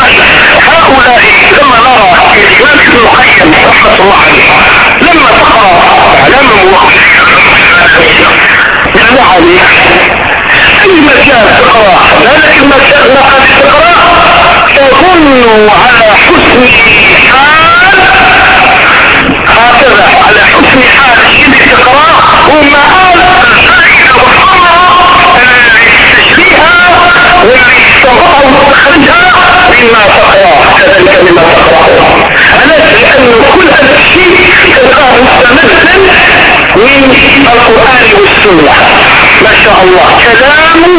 A: هؤلاء لما نرى الامام ابن القيم رحمة الله عليه لما تقرأ أعلام الموقفين بالله عليك أي مكان تقرأ؟ ذلك المكان لقد تقرأ. تظن على حسن حال هكذا على حسن حال الشيء تقراه ومآل الفائدة والثمرة تشريها واللي ومستخرجها مما تقراه كذلك مما تقراه علاش لأن كل هذا الشيء تلقاه مستمثل من القرآن والسنة؟ ما شاء الله. كلامه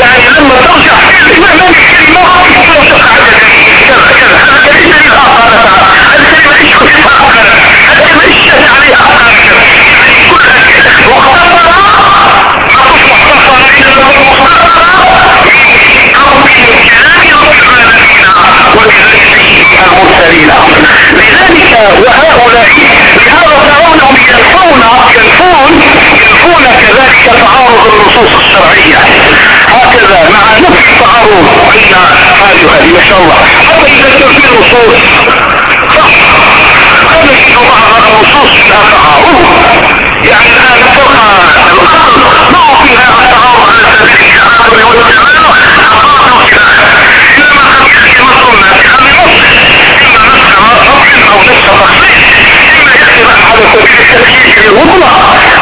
A: يعني لما ترجع في معنى الكلمة ترجع على كذا كذا هذا كلمة آخر هذا كلمة إيش كنت هذا كلمة إيش عليها واختصر العالمين المرسلين. لذلك وهؤلاء لهذا ترونهم ينفون ينفون ينفون كذلك تعارض النصوص الشرعية. هكذا مع نفس التعارض بين هذه ما شاء الله. حتى إذا كان في نصوص صح نجد بعض النصوص فيها تعارض يعني الان فرقة القلب ما فيها التعارض على سبيل التعارض والتعارض انما قد ياتي نص ناسخا لنص اما نسخ نص أو نسخ تخصيص اما ياتي على سبيل التكييف المطلق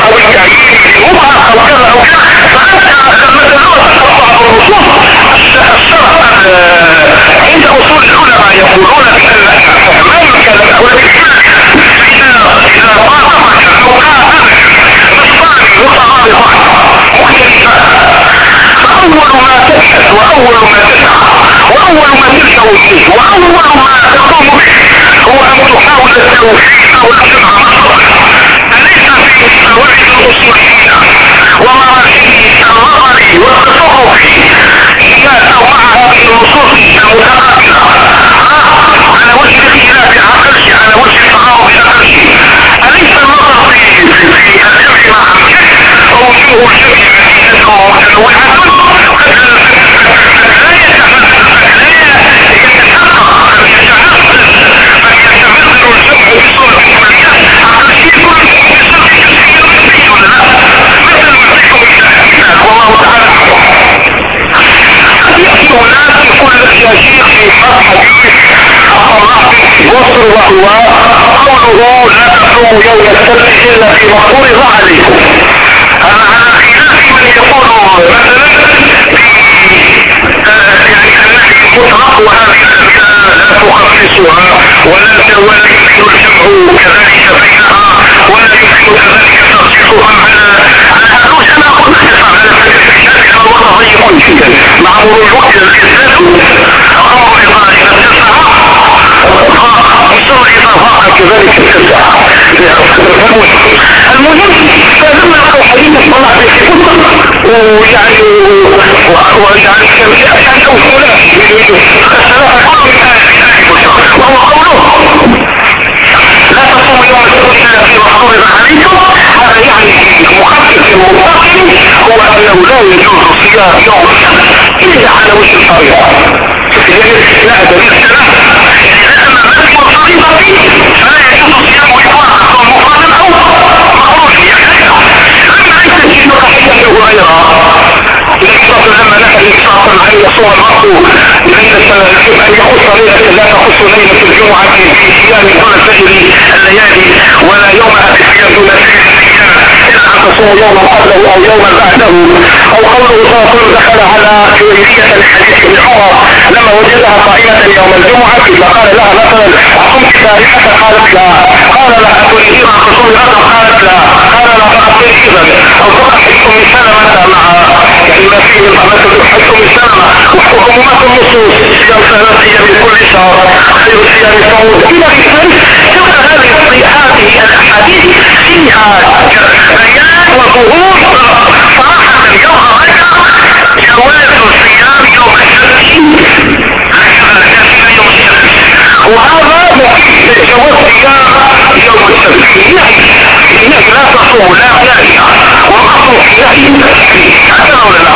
A: أو التعيين المطلق أو كذا أو كذا فانت لما تنوى بعض النصوص الشرع عند اصول العلماء يقولون بان فهمان الكلام أو اذا اذا وافقت المقابل نصان متعارضان مختلفان فاول ما تبحث واول ما تسعى واول ما تلجا فيه واول ما تقوم به هو ان تحاول التوحيد أو الجمع مصدر اليس في قواعد الاصوليين ومراحل النظر والتصرف فيها أو مع هذه النصوص المتقابله على وجه الخلاف عقلي على وجه التعارض عقلي اليس النظر في في الجمع مع أو وجوه الجمع متنوعه قد لا يتحقق ان يتعقل ان يتمثل الجمع بصوره عمليه عقليه كل بصوره جزئيه ولا لا مثل ما فيكم بالله والله تعالى يأتي ناس يقول لك يا شيخ في حديث الله وصر وهو قوله يوم السبت إلا في مقبول عليكم أنا على خلاف من يقول مثلا يعني النهي مطلق وهذه لا تخصصها ولا ولا يمكن الجمع كذلك بينها ولا يمكن كذلك تخصيصها على على هذا أنا كان الوضع ضيق جدا. مع مرور الوقت الانسان أمر اذا اذا اتسع ضاق كذلك اتسع المهم فلما لقوا حديث كتب ويعني ويعني كان في عشان توصلات الثلاثة كل من آية وهو قوله لا تصوم يوم السبت في محظور عليكم هذا يعني مخفف المطلق هو أنه لا يجوز صيام يوم السبت إلا على وجه الطريقة. شوف لا دليل السلام. لأن أو أو ان الإكساط لما نفى الإكساط أن يصوم المرء أن يخص ليلة لا تخص ليلة الجمعة في صيام دون سائر الليالي ولا يومها في صيام دون سائر الأيام. إلا أن تصوم يوما قبله أو يوما بعده. أو قوله صلى الله عليه وسلم دخل على جويرية الحديث بن عمر لما وجدها قائمة يوم الجمعة فقال لها مثلا أقمت سارحة قالت لا. قال لها أتريدين عن رسول الله قالت لا. قال لا فأقضي إذا أو فقط أم سلمة مع يعني ما فيه من مثل حكم السلمة عمومات النصوص صيام ثلاث أيام كل شهر خير صيام صوم إلى اخره تلك هذه هذه الاحاديث فيها بيان وظهور صراحة يظهر لك جواز صيام يوم السبت هكذا يوم السبت وهذا جواز صيام يوم السبت هناك لا تصوم لا لا والاصل في النهي هكذا ولا لا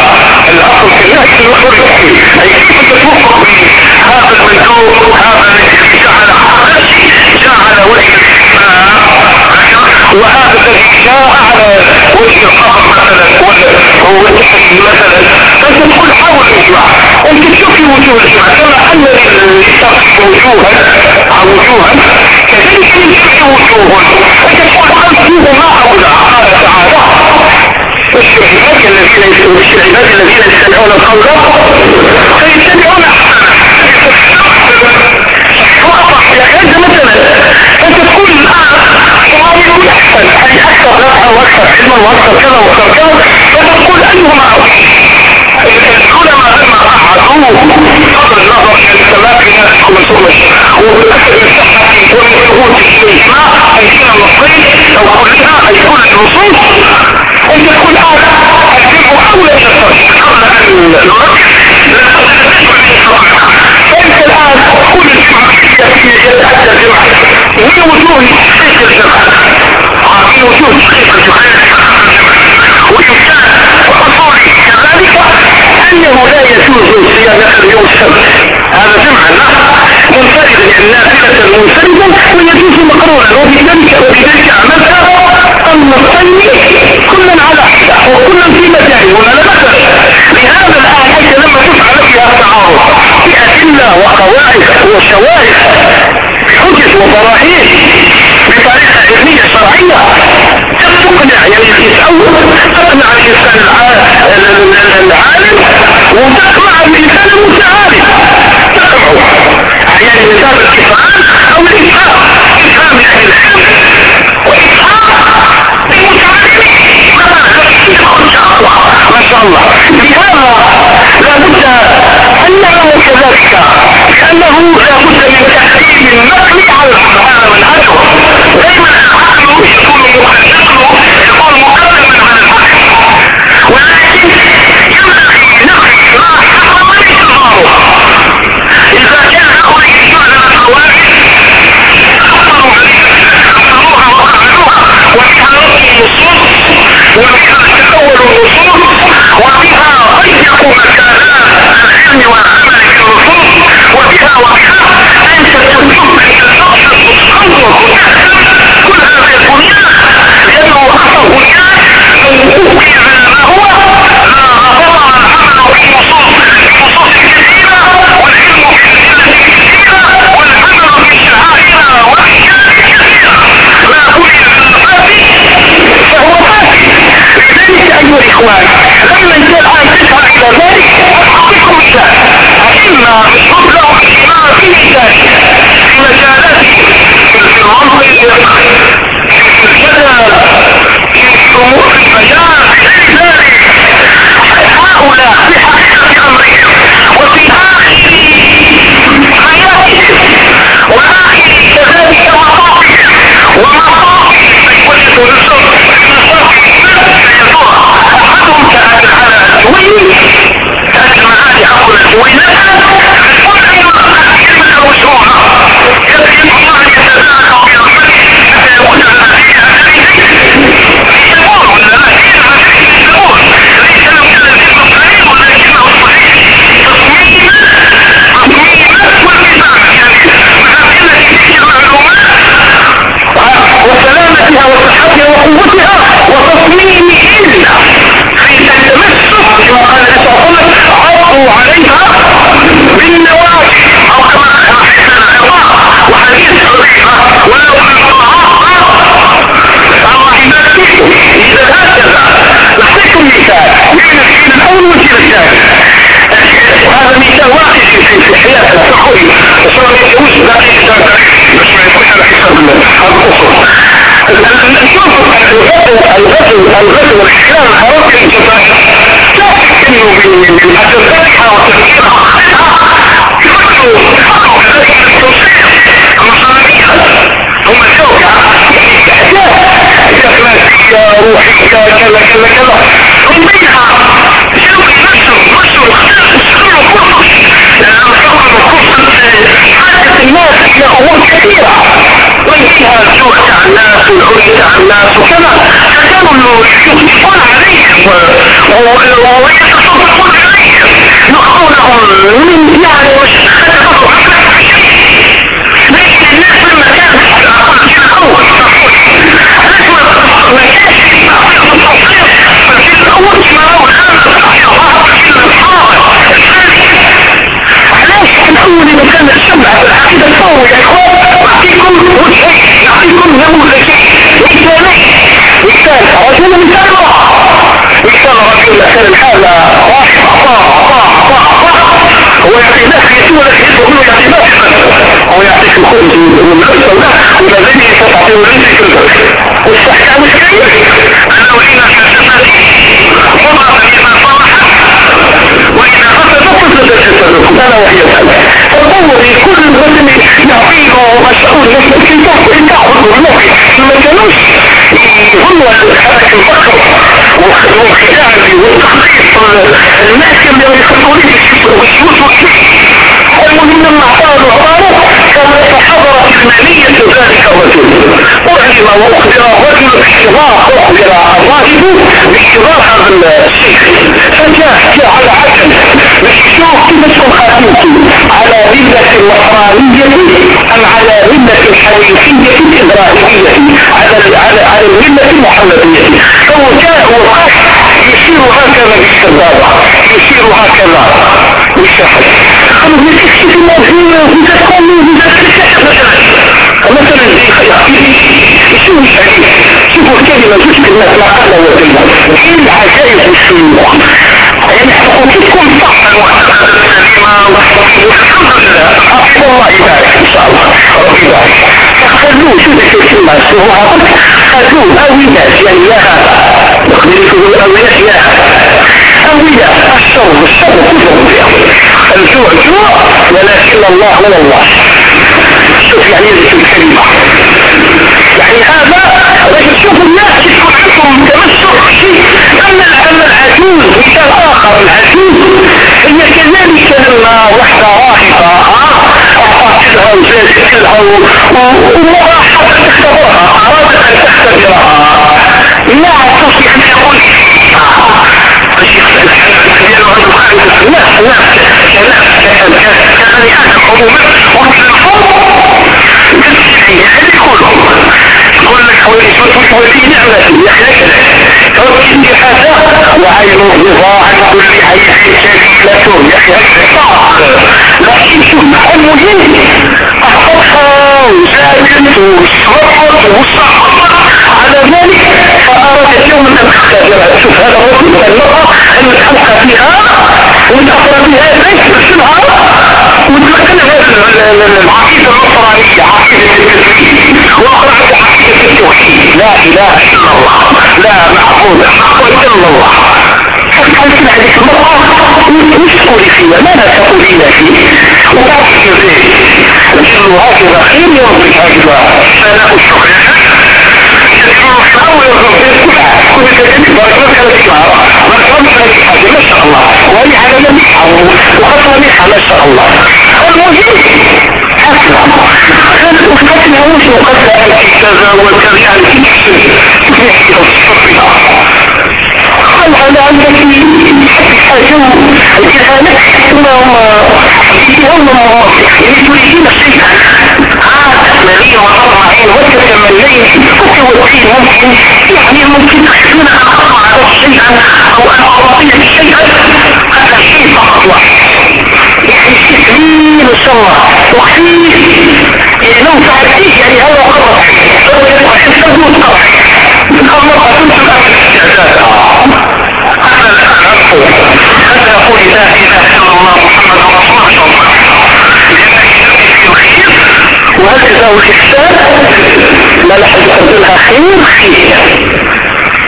A: الاصل في النهي الوصول يحكي اي كيف تتوقع هذا المندوب هذا الذي جعل هذا جعل وجه وهذا الذي على وجه القبر مثلا هو التحريم مثلا. فانت تقول حاول الاجماع أنت تشوف في وجوه الاجماع كما أن للشخص وجوها أو وجوها كذلك للشخص وجوه انت تقول وجوه ما هؤلاء قال تعالى. العباد الذين الذين يستمعون القول فيتبعون احسنه يعني أنت مثلا أنت تقول الان يقول احسن اي أكثر نفعا وأكثر علما وأكثر كذا وأكثر كذا فانت تقول ايهما العلماء لما قعدوا بغض النظر عن السماء في ناس ومسؤولش وبالأسف من صحة ومن ثبوت الاجماع اي كلا النصين أو كلها كل النصوص انت تقول هذا الجمع اولى إلى الترك قبل ان نرك انت الان كل الجمع يتحدى الجمع وهي وجوه تحقيق الجمع من وجوه تحقيق الجمع وإمكان أنه لا يجوز صيام يوم السبت. هذا جمع منفردا يعني نافلة منفردا ويجوز مقرونا. وبذلك وبذلك عملت النصين كلا على حدة وكلا في مجال ولا لا لهذا أنت لما تفعل فيها التعارض بأدلة وقواعد وشواهد بحجج وبراهين بطريقة علمية شرعية. تقنع يعني الأول؟ تقنع الإنسان العالم وتقنع الإنسان المتعالم. تقنعه. يعني من باب الإفهام أو الإفهام إفهام أهل العلم ما شاء الله. لهذا لابد أن نعلم كذلك لأنه لابد من تحديد النقل على هذا منهجه دائما العقل يكون مقدمه الغسل والحساب حرام الجفاف لا تكتنوا بالأسبابها وتفكيرها تفكروا وكذلك التوصيل مصاريها هم الزوجة استخلاقية روحية كذا كذا كذا هم منها زوجي نفسه نفسه اختار السر الكفر لأنه فقط الكفر حاجة النار إلى أمور كثيرة. فيها الجوع تاع الناس والعري تاع الناس وكذا. فكانوا يخطفون عليهم ويتصرفون عليهم. يأخذونهم من يعني مش لكن الناس لما كانت الأول ما كما لو علاش العقيدة الصوم يا إخوان يعطيكم وجهين يعطيكم نموذجين مثالين مثال رجل مثال الله مثال رجل مثال هذا واحد أطاع أطاع أطاع أطاع هو يعطي ناس يسوى لك يسوى يعطي ناس هو يعطيك الخبز والخبز ولا الذي يستطيع رزق والصحة مش كيف أنا أريد أن مرة بما صلح وإذا فسد الجسد أنا وهي الحالة تصوري كل مسلم يعطيه مسؤول يستطيع تأخذ بالمخ ما كانوش يظنوا هذاك الفقر والخداع والتخطيط الناس. اللي يخططوا لي ويشوفوا المهم لما اعطاه اعطاه كانت حضرت المالية ذلك الرجل. أعلم وأخبر رجل باحتضار أخبر الراهب هذا الشيخ. فجاء جاء على عجل باش يشوف كيف تكون على ملة النصرانية أم على ملة الحنيفية الإبراهيمية على على على الملة المحمدية. فهو جاء يسير هكذا بالسبابة يسير هكذا بالشحن قالوا لي كيف الموضوع انت تقول لي مثلا. زي شو الحديث؟ شوفوا الكلمة جزء الناس لا قل وكلمة إيه العجائب السلوك يعني تكون صح السليمة والحمد لله أحب الله يبارك إن شاء الله ربي يبارك خلوه شو ذاك سوها خلوه أويات يعني يا هذا نقدر نقول أويات يا هذا أويات الشر الشر كله الجوع جوع ولكن الله هو الله شوف يعني ذيك الكلمة يعني هذا رجل شوف الناس يكون عندهم تمسك شيء أما أما العجوز مثال آخر العجوز. هي كذلك لما واحدة راهبة أعطتها وزادتها وراحت تختبرها أرادت أن تختبرها لا تستطيع أن تقول لا لا كان كان عموما وفي الفضل يعني كلهم يقول لك حوالي شو ولي نعمة يحلك توكيد حاجة وعين بضاعة كل عين شكلته يحلك لكن شوف المهم أخطفها وزادت وصرفت وصعبت على ذلك فأرادت يوم أن تختبر شوف هذا هو المرأة أن تحلق فيها وتأثر بها ليس بسرعة وتلقنها العقيدة النصرانية عقيدة التوحيد وأخرى عقيدة التوحيد. لا إله إلا الله لا معبود حق إلا الله. فقلت هذه المرأة؟ مش تقولي فيها؟ ماذا تقولين فيه وتعطي فيه لكن هكذا خير يرضي هكذا فلا الشكر كل كذلك بركات الإسلام بركات الحاجة ما شاء الله وهي على مليحة وخطوة مليحة ما شاء الله المهم حسنا كانت مفتنا وش وقد كذا وكذا تحسن في يحكي الصفرة على عندك حاجة الإرهانات ثم هم هم يعني تريدين شيئا عاد مليء وطمعين وتتمنين وتوتين ممكن يعني ممكن تحسن أن على شيئا أو أن أعطيك شيئا هذا شيء فقط واحد يعني تسليم إن شاء الله وخفيف لو فعلتيه يعني هذا قرر فهو يبقى حسنه وتقرر المرأة تنسل هذا يقول لا إله إلا الله محمد رسول الله وهكذا الإحسان ما لحد قدرها خير خير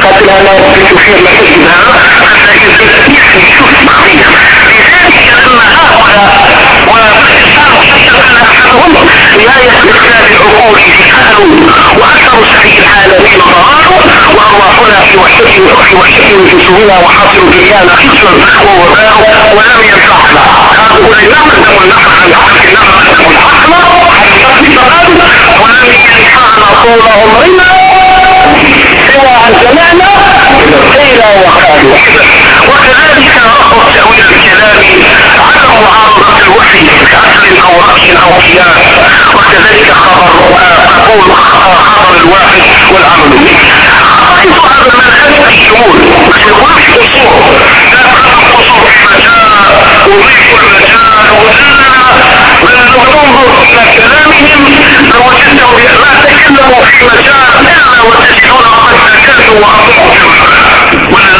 A: قبل أن ربك خير ما تجدها يعني شوف خير لذلك لما هؤلاء وإحسان حتى أحدهم لا يخلقنا بالعقول كانوا وأكثر سعي العالمين ضراروا وأرواحهم منا وحاصل دنيانا خسر ووباء ولم ينفعنا هؤلاء لا قدموا النحر عن انما قدموا الحق عن الحق ولم ينفعنا طول عمرنا. عن سمعنا قيل وقالوا وكذلك رفض تأويل الكلام على معارضة الوحي. كأصل أو رأي أو قياس وكذلك خبر قول خبر الواحد والعمل به حيث هذا المنهج الشمول مش يقول في قصور لا تقدم قصور في مجال وضيف المجال ولا ننظر إلى كلامهم لوجدته ما تكلموا في مجال الا وتجدون قد تكلموا واطلقوا ولا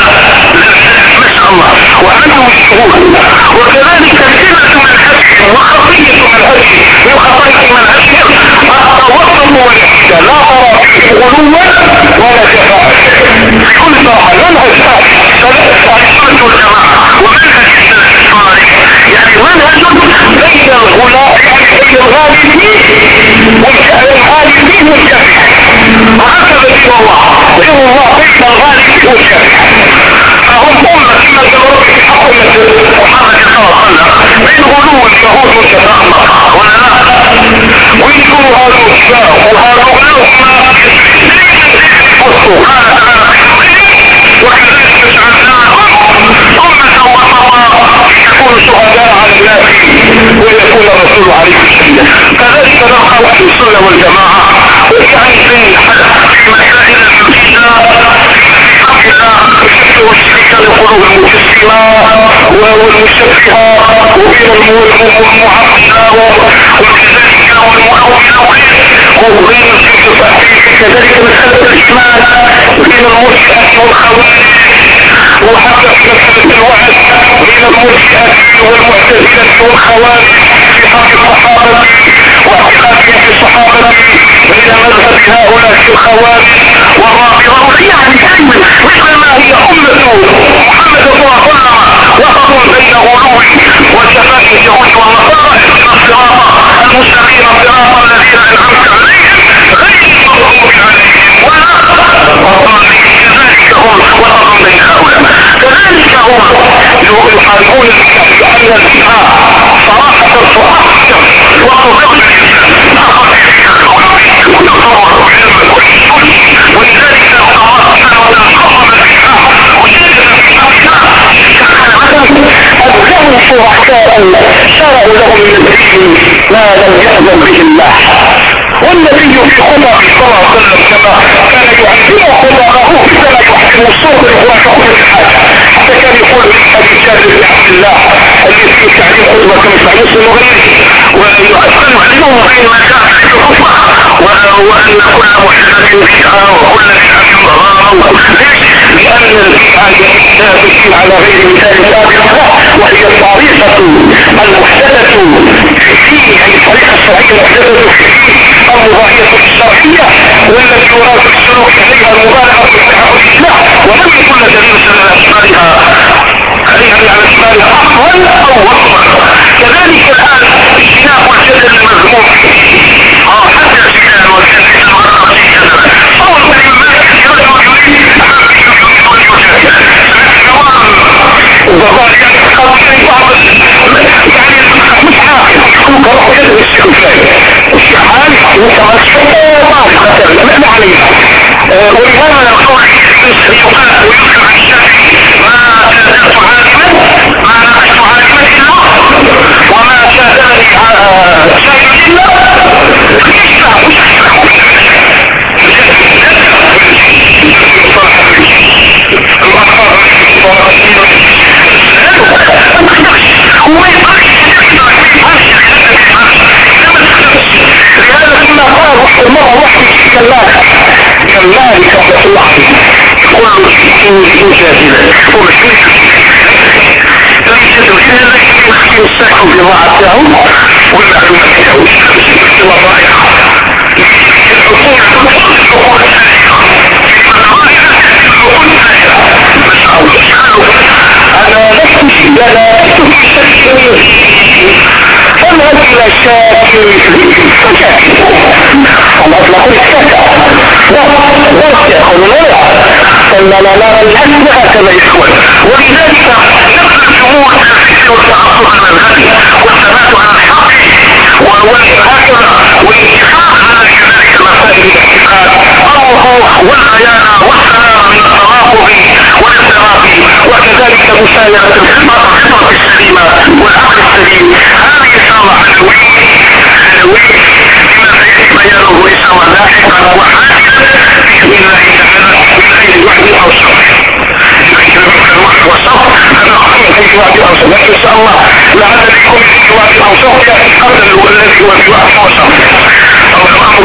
A: ما شاء الله. وعنهم الشهود وكذلك كلمة منهجهم وخطية منهجهم من خطية منهجهم التوسط والاحتلال لا غلوا ولا في كل صراحة منهج السنة والجماعة ومنهج الصالح يعني منهج بين الغلاء بين الغالبين والغالبين والكافرين وهكذا الله دين الله بين الغالب والكافر فهم كما تقول في حق الله عليه وسلم من غلو اليهود والكفار ولا لا ويذكروا هذا الاتباع وهذا غلو ما فصلوا قال تعالى وكذلك جعلناهم أمة يكون شهداء على الناس ويكون الرسول عليكم شهيدا كذلك نلقى أهل السنة والجماعة يعني في مسائل الجزئيه والشركة لقلوب المجسمة والمشبهة وبين المعقدة وكذلك والمؤولة وبين كذلك مسألة الإجمال بين المرشئة والخوارج. في مسألة الوعد بين المرشئة والمعتزلة والخوارج في حق الصحابة واعتقادهم في الصحابة بين مذهب هؤلاء في الخوارج والرافضة يعني دائما مثل ما هي أمة محمد صلى الله عليه وسلم وسط بين غلو وشمال اليهود والنصارى الصراط المستقيم صراط الذين أنعمت عليهم غير المغضوب عليهم ولا كذلك هم وسط بين هؤلاء كذلك هم يحاربون بأن الإسلام صراحة صراحة وقضاء ولذلك الله سبحانه وتعالى أبغوا شركاء شرعوا لهم من الدين ما لم يأذن به الله والنبي في خطبه صلى الله عليه وسلم كما كان يعلم خطبه كما يحكم الصوت كل حاجة حتى كان يقول أبي جابر بن عبد الله الذي في تعليم خطبة كما مسلم وغيره ويعلم علمه غير ما كان في الخطبة وأن كل محدثة بدعة وكل بدعة ضلالة ليش؟ لأن البدعة لا على غير مثال سابق وهي الطريقة المحدثة في الدين أي الطريقة الشرعية المحدثة في الدين المضاهية الشرعية والتي يراد السلوك عليها المبالغة في التحول الإسلام ولم يكن دليل على أشمالها عليها على أشمالها أصلا أو وصفا كذلك الآن اجتناب الجدل المذموم حتى الجدال والجدل المغرب في الجدل صور من ما يرجع يريد وقال يعني قال شيء بعض يعني مش عاقل يكون روح كذب الشيخ الفلاني الشيخ عالي وكمان شيء طارق ما علينا ولهذا القول يقال ويذكر عن الشافعي ما زلت عالما ما نقشت عالما الا وما شاهدني شاهد الا يشفع مش لهذا كنا قال رحت المرة وحدي كالله كالله كفة اللحظة كل شيء جاهزة ومش ليس إلا لك يمكن السكن بضاعته والمعلومات له أنا لست دلالة في شك فاذهب إلى الشاكر فشاكر الله اطلقوا الشكا الوضع ثم لا لا الأسل هكذا يا إخوان ولذلك نفس الجمهور الفكر والتعصب المذهبي والثبات على الحق وهكذا والاتفاق على كذلك مسائل الاعتقاد الوضوح والبيان والسلام من التناقض والاضطراب وكذلك مسايرة الفطرة السليمة والعقل السليم. هذه إن شاء الله عناوين عناوين بما سيأتي بيانه إن شاء الله لاحقا وحاجة بإذن الله تعالى من أي الوحد هذا خير في لكن إن شاء الله. لعل قبل أو الأمر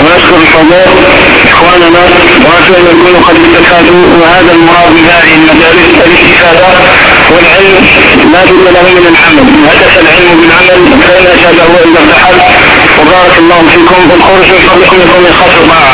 A: ونشكر الحضور إخواننا ونرجو أن يكونوا قد استفادوا وهذا المراد من هذه المجالس الاستفاده والعلم. لا بد له من العمل. هدف العلم بالعمل. فإن اشهد هو اذا ارتحل وبارك الله فيكم. والخروج من فضلكم يكون من معه